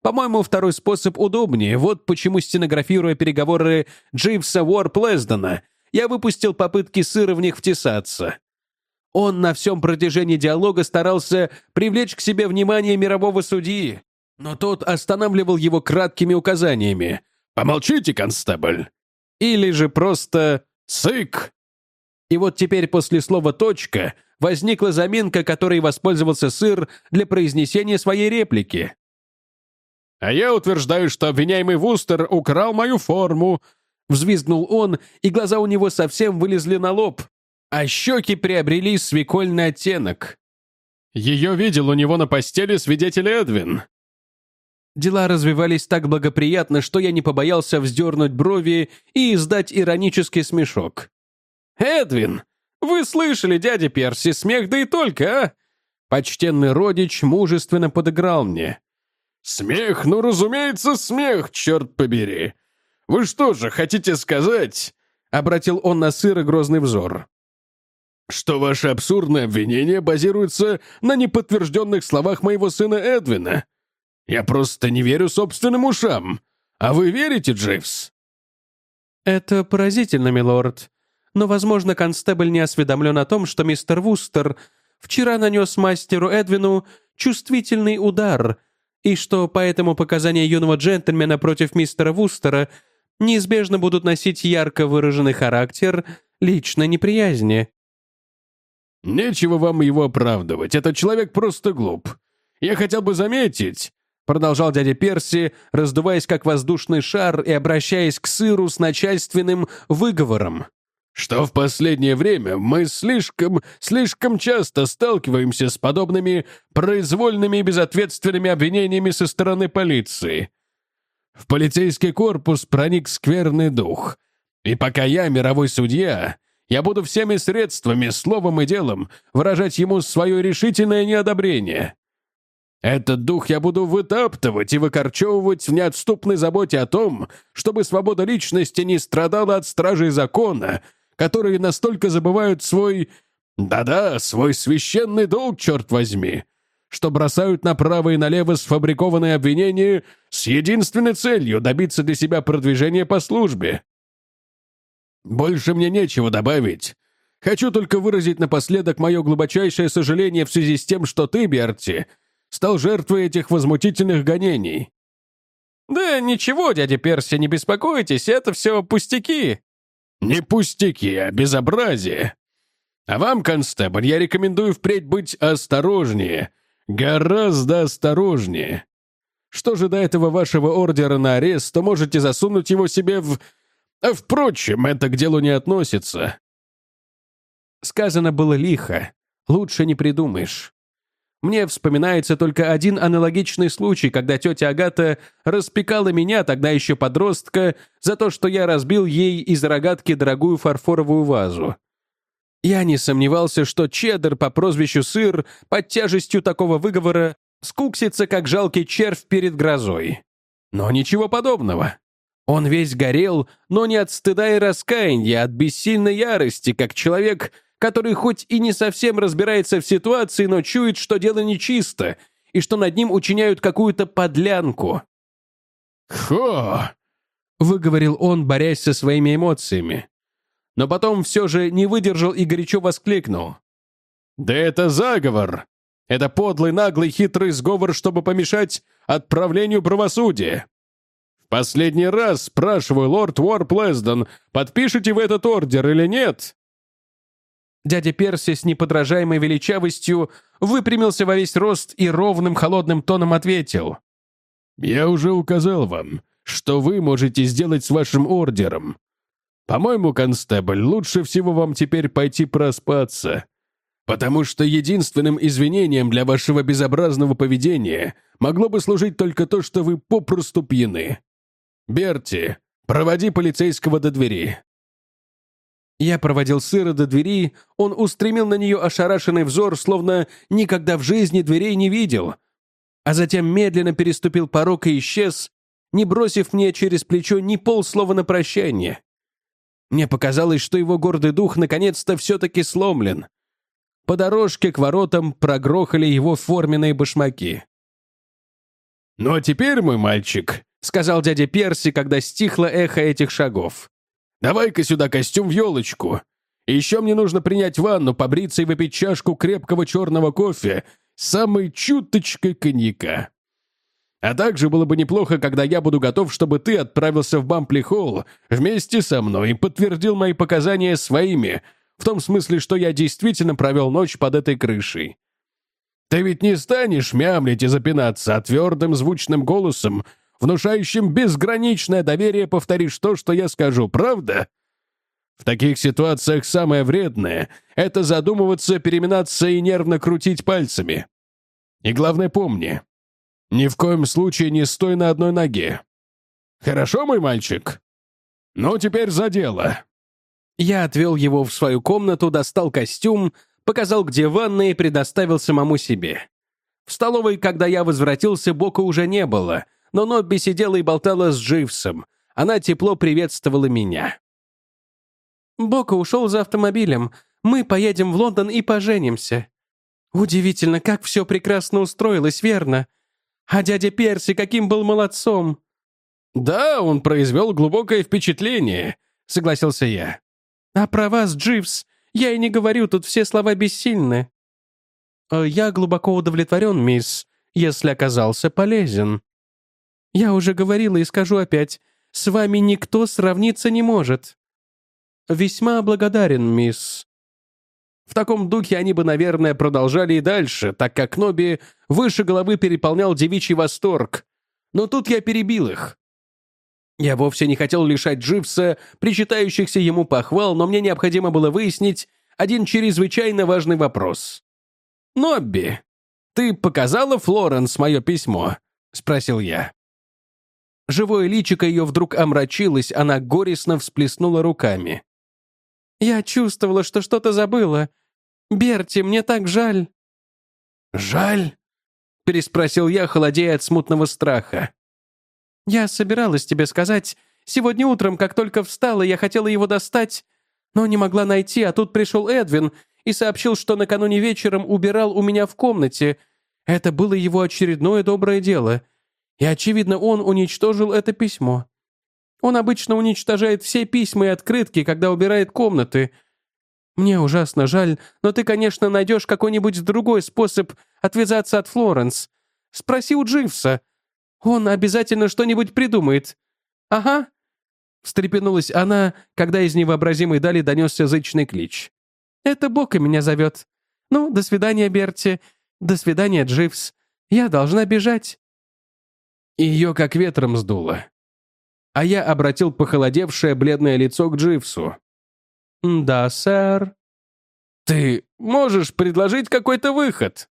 По-моему, второй способ удобнее. Вот почему, стенографируя переговоры Дживса Уорплездона, я выпустил попытки них втесаться. Он на всем протяжении диалога старался привлечь к себе внимание мирового судьи, но тот останавливал его краткими указаниями. «Помолчите, констебль!» Или же просто «Цык!» И вот теперь после слова «точка» возникла заминка, которой воспользовался сыр для произнесения своей реплики. «А я утверждаю, что обвиняемый Вустер украл мою форму», взвизгнул он, и глаза у него совсем вылезли на лоб, а щеки приобрели свекольный оттенок. «Ее видел у него на постели свидетель Эдвин». Дела развивались так благоприятно, что я не побоялся вздернуть брови и издать иронический смешок. «Эдвин, вы слышали, дядя Перси, смех да и только, а?» Почтенный родич мужественно подыграл мне. «Смех? Ну, разумеется, смех, черт побери! Вы что же, хотите сказать?» Обратил он на сыр грозный взор. «Что ваше абсурдное обвинение базируется на неподтвержденных словах моего сына Эдвина? Я просто не верю собственным ушам. А вы верите, Джейвс?» «Это поразительно, милорд но, возможно, констебль не осведомлен о том, что мистер Вустер вчера нанес мастеру Эдвину чувствительный удар, и что поэтому показания юного джентльмена против мистера Вустера неизбежно будут носить ярко выраженный характер личной неприязни. «Нечего вам его оправдывать, этот человек просто глуп. Я хотел бы заметить...» Продолжал дядя Перси, раздуваясь как воздушный шар и обращаясь к сыру с начальственным выговором что в последнее время мы слишком, слишком часто сталкиваемся с подобными произвольными и безответственными обвинениями со стороны полиции. В полицейский корпус проник скверный дух. И пока я мировой судья, я буду всеми средствами, словом и делом выражать ему свое решительное неодобрение. Этот дух я буду вытаптывать и выкорчевывать в неотступной заботе о том, чтобы свобода личности не страдала от стражей закона — которые настолько забывают свой... Да-да, свой священный долг, черт возьми, что бросают направо и налево сфабрикованные обвинения с единственной целью добиться для себя продвижения по службе. Больше мне нечего добавить. Хочу только выразить напоследок мое глубочайшее сожаление в связи с тем, что ты, Берти, стал жертвой этих возмутительных гонений. «Да ничего, дядя Перси, не беспокойтесь, это все пустяки», не пустяки, а безобразие. А вам, констебль, я рекомендую впредь быть осторожнее. Гораздо осторожнее. Что же до этого вашего ордера на арест, то можете засунуть его себе в... А, впрочем, это к делу не относится. Сказано было лихо. Лучше не придумаешь. Мне вспоминается только один аналогичный случай, когда тетя Агата распекала меня, тогда еще подростка, за то, что я разбил ей из рогатки дорогую фарфоровую вазу. Я не сомневался, что Чеддер по прозвищу Сыр под тяжестью такого выговора скуксится, как жалкий червь перед грозой. Но ничего подобного. Он весь горел, но не от стыда и раскаяния, а от бессильной ярости, как человек, который хоть и не совсем разбирается в ситуации, но чует, что дело нечисто, и что над ним учиняют какую-то подлянку. «Хо!» — выговорил он, борясь со своими эмоциями. Но потом все же не выдержал и горячо воскликнул. «Да это заговор! Это подлый, наглый, хитрый сговор, чтобы помешать отправлению правосудия! Последний раз спрашиваю, лорд Уорплездон, подпишете вы этот ордер или нет?» Дядя Перси с неподражаемой величавостью выпрямился во весь рост и ровным холодным тоном ответил. «Я уже указал вам, что вы можете сделать с вашим ордером. По-моему, констебль, лучше всего вам теперь пойти проспаться, потому что единственным извинением для вашего безобразного поведения могло бы служить только то, что вы попросту пьяны. Берти, проводи полицейского до двери». Я проводил сыра до двери, он устремил на нее ошарашенный взор, словно никогда в жизни дверей не видел, а затем медленно переступил порог и исчез, не бросив мне через плечо ни полслова на прощание. Мне показалось, что его гордый дух наконец-то все-таки сломлен. По дорожке к воротам прогрохали его форменные башмаки. «Ну а теперь, мой мальчик», — сказал дядя Перси, когда стихло эхо этих шагов, «давай-ка сюда костюм в елочку. Еще мне нужно принять ванну, побриться и выпить чашку крепкого черного кофе с самой чуточкой коньяка». А также было бы неплохо, когда я буду готов, чтобы ты отправился в Бампли-Холл вместе со мной и подтвердил мои показания своими, в том смысле, что я действительно провел ночь под этой крышей. Ты ведь не станешь мямлить и запинаться, а твердым звучным голосом, внушающим безграничное доверие, повторишь то, что я скажу, правда? В таких ситуациях самое вредное — это задумываться, переминаться и нервно крутить пальцами. И главное помни, ни в коем случае не стой на одной ноге. Хорошо, мой мальчик? Ну, теперь за дело». Я отвел его в свою комнату, достал костюм, показал, где ванна и предоставил самому себе. В столовой, когда я возвратился, Бока уже не было, но Нобби сидела и болтала с Дживсом. Она тепло приветствовала меня. «Бока ушел за автомобилем. Мы поедем в Лондон и поженимся. Удивительно, как все прекрасно устроилось, верно? А дядя Перси каким был молодцом!» «Да, он произвел глубокое впечатление», — согласился я. «А про вас, Дживс, я и не говорю, тут все слова бессильны». «Э, «Я глубоко удовлетворен, мисс, если оказался полезен». «Я уже говорила и скажу опять, с вами никто сравниться не может». «Весьма благодарен, мисс». В таком духе они бы, наверное, продолжали и дальше, так как Ноби выше головы переполнял девичий восторг. Но тут я перебил их. Я вовсе не хотел лишать Дживса причитающихся ему похвал, но мне необходимо было выяснить один чрезвычайно важный вопрос. «Нобби, ты показала Флоренс мое письмо?» — спросил я. Живое личико ее вдруг омрачилось, она горестно всплеснула руками. «Я чувствовала, что что-то забыла. Берти, мне так жаль». «Жаль?» — переспросил я, холодея от смутного страха. «Я собиралась тебе сказать. Сегодня утром, как только встала, я хотела его достать, но не могла найти, а тут пришел Эдвин и сообщил, что накануне вечером убирал у меня в комнате. Это было его очередное доброе дело. И, очевидно, он уничтожил это письмо. Он обычно уничтожает все письма и открытки, когда убирает комнаты. Мне ужасно жаль, но ты, конечно, найдешь какой-нибудь другой способ отвязаться от Флоренс. Спроси у Дживса. Он обязательно что-нибудь придумает. Ага. Встрепенулась она, когда из невообразимой дали донесся зычный клич. «Это Бока меня зовет. Ну, до свидания, Берти. До свидания, Дживс. Я должна бежать». Ее как ветром сдуло а я обратил похолодевшее бледное лицо к Дживсу. «Да, сэр». «Ты можешь предложить какой-то выход?»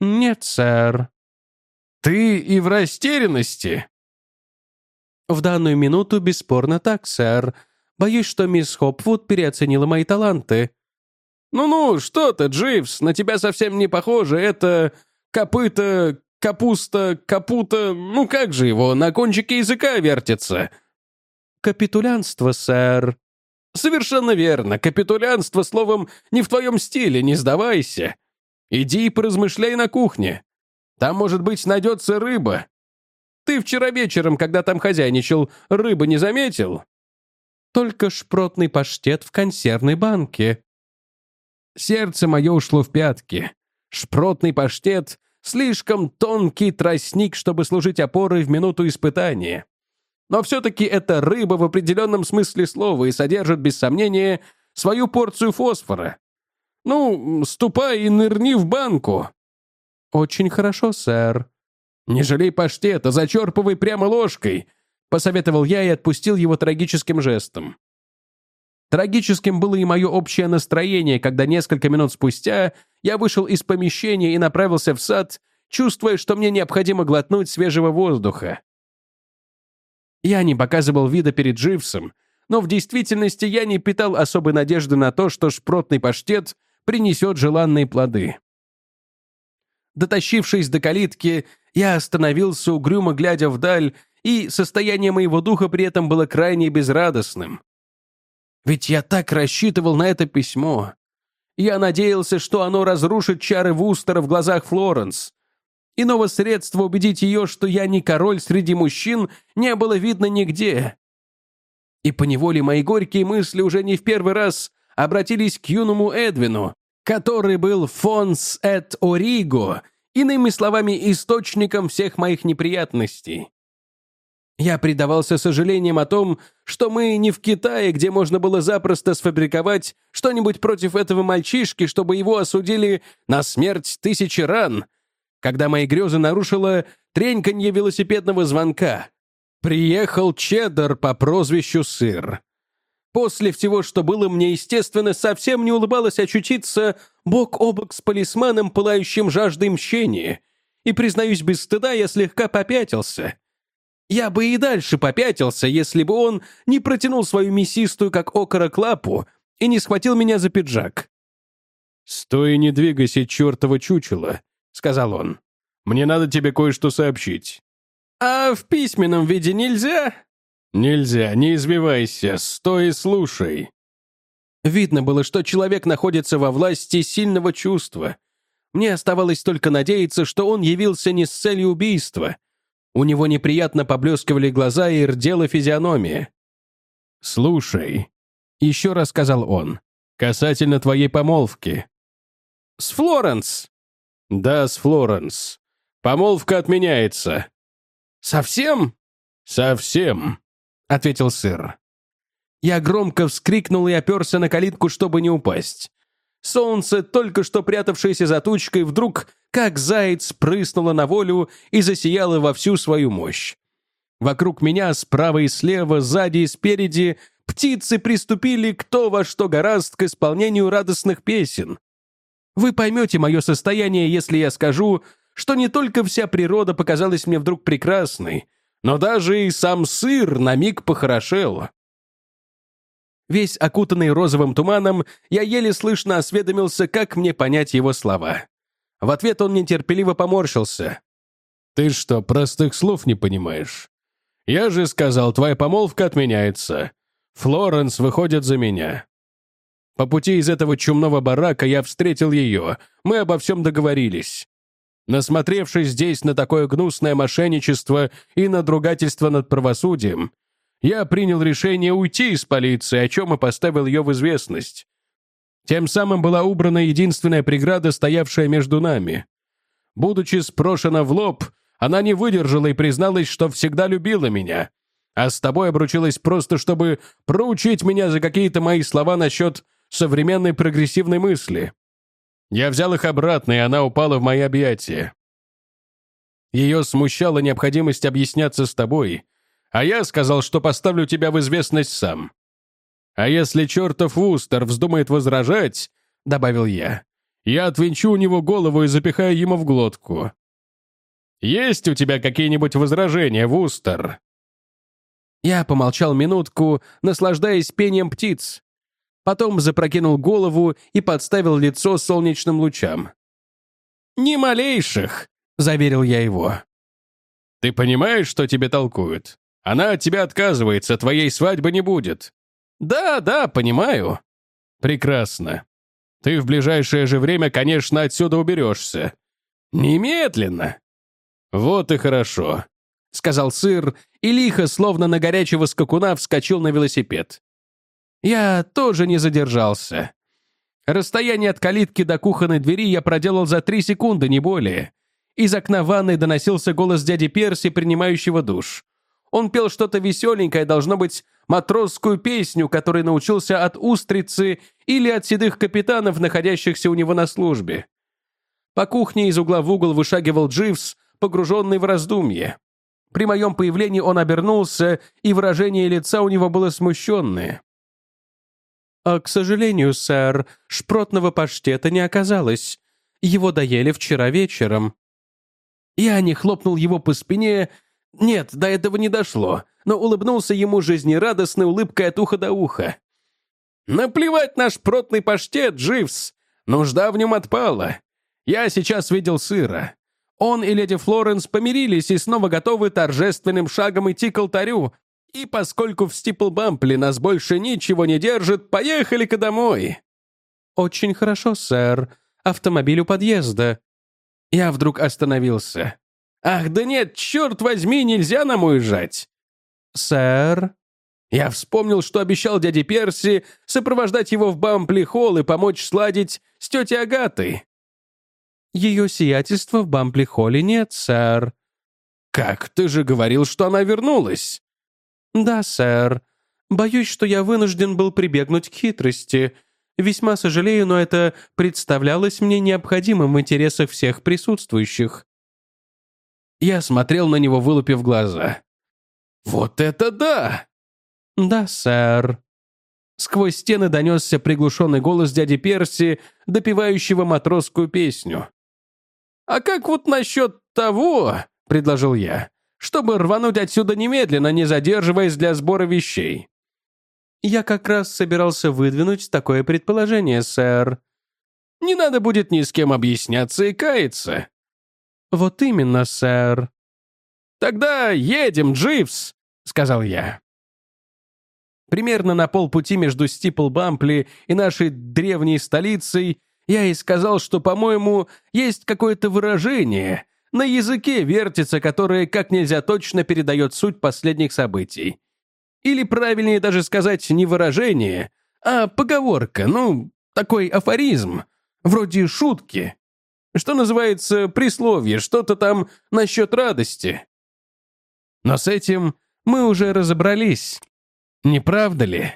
«Нет, сэр». «Ты и в растерянности?» «В данную минуту бесспорно так, сэр. Боюсь, что мисс Хопвуд переоценила мои таланты». «Ну-ну, что ты, Дживс, на тебя совсем не похоже. Это копыта Капуста, капута, ну как же его, на кончике языка вертится. Капитулянство, сэр. Совершенно верно. Капитулянство, словом, не в твоем стиле, не сдавайся. Иди и поразмышляй на кухне. Там, может быть, найдется рыба. Ты вчера вечером, когда там хозяйничал, рыбы не заметил? Только шпротный паштет в консервной банке. Сердце мое ушло в пятки. Шпротный паштет — слишком тонкий тростник, чтобы служить опорой в минуту испытания. Но все-таки это рыба в определенном смысле слова и содержит, без сомнения, свою порцию фосфора. Ну, ступай и нырни в банку. Очень хорошо, сэр. Не жалей паштета, зачерпывай прямо ложкой, посоветовал я и отпустил его трагическим жестом. Трагическим было и мое общее настроение, когда несколько минут спустя я вышел из помещения и направился в сад, чувствуя, что мне необходимо глотнуть свежего воздуха. Я не показывал вида перед Дживсом, но в действительности я не питал особой надежды на то, что шпротный паштет принесет желанные плоды. Дотащившись до калитки, я остановился, угрюмо глядя вдаль, и состояние моего духа при этом было крайне безрадостным. Ведь я так рассчитывал на это письмо. Я надеялся, что оно разрушит чары Вустера в глазах Флоренс. Иного средства убедить ее, что я не король среди мужчин, не было видно нигде. И поневоле мои горькие мысли уже не в первый раз обратились к юному Эдвину, который был фонс эт ориго, иными словами, источником всех моих неприятностей. Я предавался сожалениям о том, что мы не в Китае, где можно было запросто сфабриковать что-нибудь против этого мальчишки, чтобы его осудили на смерть тысячи ран, когда мои грезы нарушило треньканье велосипедного звонка. Приехал Чеддер по прозвищу Сыр. После всего, что было мне, естественно, совсем не улыбалось очутиться бок о бок с полисманом, пылающим жаждой мщения. И, признаюсь без стыда, я слегка попятился. Я бы и дальше попятился, если бы он не протянул свою мясистую, как окорок, лапу и не схватил меня за пиджак. «Стой и не двигайся, чертова чучело», — сказал он. «Мне надо тебе кое-что сообщить». «А в письменном виде нельзя?» «Нельзя, не извивайся, стой и слушай». Видно было, что человек находится во власти сильного чувства. Мне оставалось только надеяться, что он явился не с целью убийства. У него неприятно поблескивали глаза и рдела физиономия. «Слушай», — еще раз сказал он, — «касательно твоей помолвки». «С Флоренс?» «Да, с Флоренс. Помолвка отменяется». «Совсем?» «Совсем», — ответил сыр. Я громко вскрикнул и оперся на калитку, чтобы не упасть. Солнце, только что прятавшееся за тучкой, вдруг, как заяц, прыснуло на волю и засияло во всю свою мощь. Вокруг меня, справа и слева, сзади и спереди, птицы приступили кто во что гораст к исполнению радостных песен. Вы поймете мое состояние, если я скажу, что не только вся природа показалась мне вдруг прекрасной, но даже и сам сыр на миг похорошел. Весь окутанный розовым туманом, я еле слышно осведомился, как мне понять его слова. В ответ он нетерпеливо поморщился. «Ты что, простых слов не понимаешь? Я же сказал, твоя помолвка отменяется. Флоренс выходит за меня. По пути из этого чумного барака я встретил ее, мы обо всем договорились. Насмотревшись здесь на такое гнусное мошенничество и надругательство над правосудием, я принял решение уйти из полиции, о чем и поставил ее в известность. Тем самым была убрана единственная преграда, стоявшая между нами. Будучи спрошена в лоб, она не выдержала и призналась, что всегда любила меня, а с тобой обручилась просто, чтобы проучить меня за какие-то мои слова насчет современной прогрессивной мысли. Я взял их обратно, и она упала в мои объятия. Ее смущала необходимость объясняться с тобой, а я сказал, что поставлю тебя в известность сам. А если чертов Вустер вздумает возражать, — добавил я, — я отвинчу у него голову и запихаю ему в глотку. Есть у тебя какие-нибудь возражения, Вустер?» Я помолчал минутку, наслаждаясь пением птиц, потом запрокинул голову и подставил лицо солнечным лучам. «Ни малейших», — заверил я его. «Ты понимаешь, что тебе толкуют? Она от тебя отказывается, твоей свадьбы не будет». «Да, да, понимаю». «Прекрасно. Ты в ближайшее же время, конечно, отсюда уберешься. Немедленно». «Вот и хорошо», — сказал сыр, и лихо, словно на горячего скакуна, вскочил на велосипед. Я тоже не задержался. Расстояние от калитки до кухонной двери я проделал за три секунды, не более. Из окна ванной доносился голос дяди Перси, принимающего душ. Он пел что-то веселенькое, должно быть, матросскую песню, которой научился от устрицы или от седых капитанов, находящихся у него на службе. По кухне из угла в угол вышагивал Дживс, погруженный в раздумье. При моем появлении он обернулся, и выражение лица у него было смущенное. «А, «К сожалению, сэр, шпротного паштета не оказалось. Его доели вчера вечером». Я не хлопнул его по спине. Нет, до этого не дошло, но улыбнулся ему жизнерадостной улыбкой от уха до уха. «Наплевать наш шпротный паштет, Дживс! Нужда в нем отпала. Я сейчас видел сыра. Он и леди Флоренс помирились и снова готовы торжественным шагом идти к алтарю. И поскольку в Стиплбампле нас больше ничего не держит, поехали-ка домой». «Очень хорошо, сэр. Автомобиль у подъезда». Я вдруг остановился. «Ах, да нет, черт возьми, нельзя нам уезжать!» «Сэр?» Я вспомнил, что обещал дяде Перси сопровождать его в Бампли-холл и помочь сладить с тетей Агатой. Ее сиятельства в Бампли-холле нет, сэр». «Как? Ты же говорил, что она вернулась». «Да, сэр. Боюсь, что я вынужден был прибегнуть к хитрости. Весьма сожалею, но это представлялось мне необходимым в интересах всех присутствующих». Я смотрел на него, вылупив глаза. «Вот это да!» «Да, сэр». Сквозь стены донесся приглушенный голос дяди Перси, допевающего матросскую песню. «А как вот насчет того, — предложил я, — чтобы рвануть отсюда немедленно, не задерживаясь для сбора вещей?» «Я как раз собирался выдвинуть такое предположение, сэр». «Не надо будет ни с кем объясняться и каяться». «Вот именно, сэр». «Тогда едем, Дживс», — сказал я. Примерно на полпути между Стипл-Бампли и нашей древней столицей я и сказал, что, по-моему, есть какое-то выражение, на языке вертится, которое как нельзя точно передает суть последних событий. Или правильнее даже сказать не выражение, а поговорка, ну, такой афоризм, вроде шутки. Что называется присловие, что-то там насчет радости. Но с этим мы уже разобрались. Не правда ли?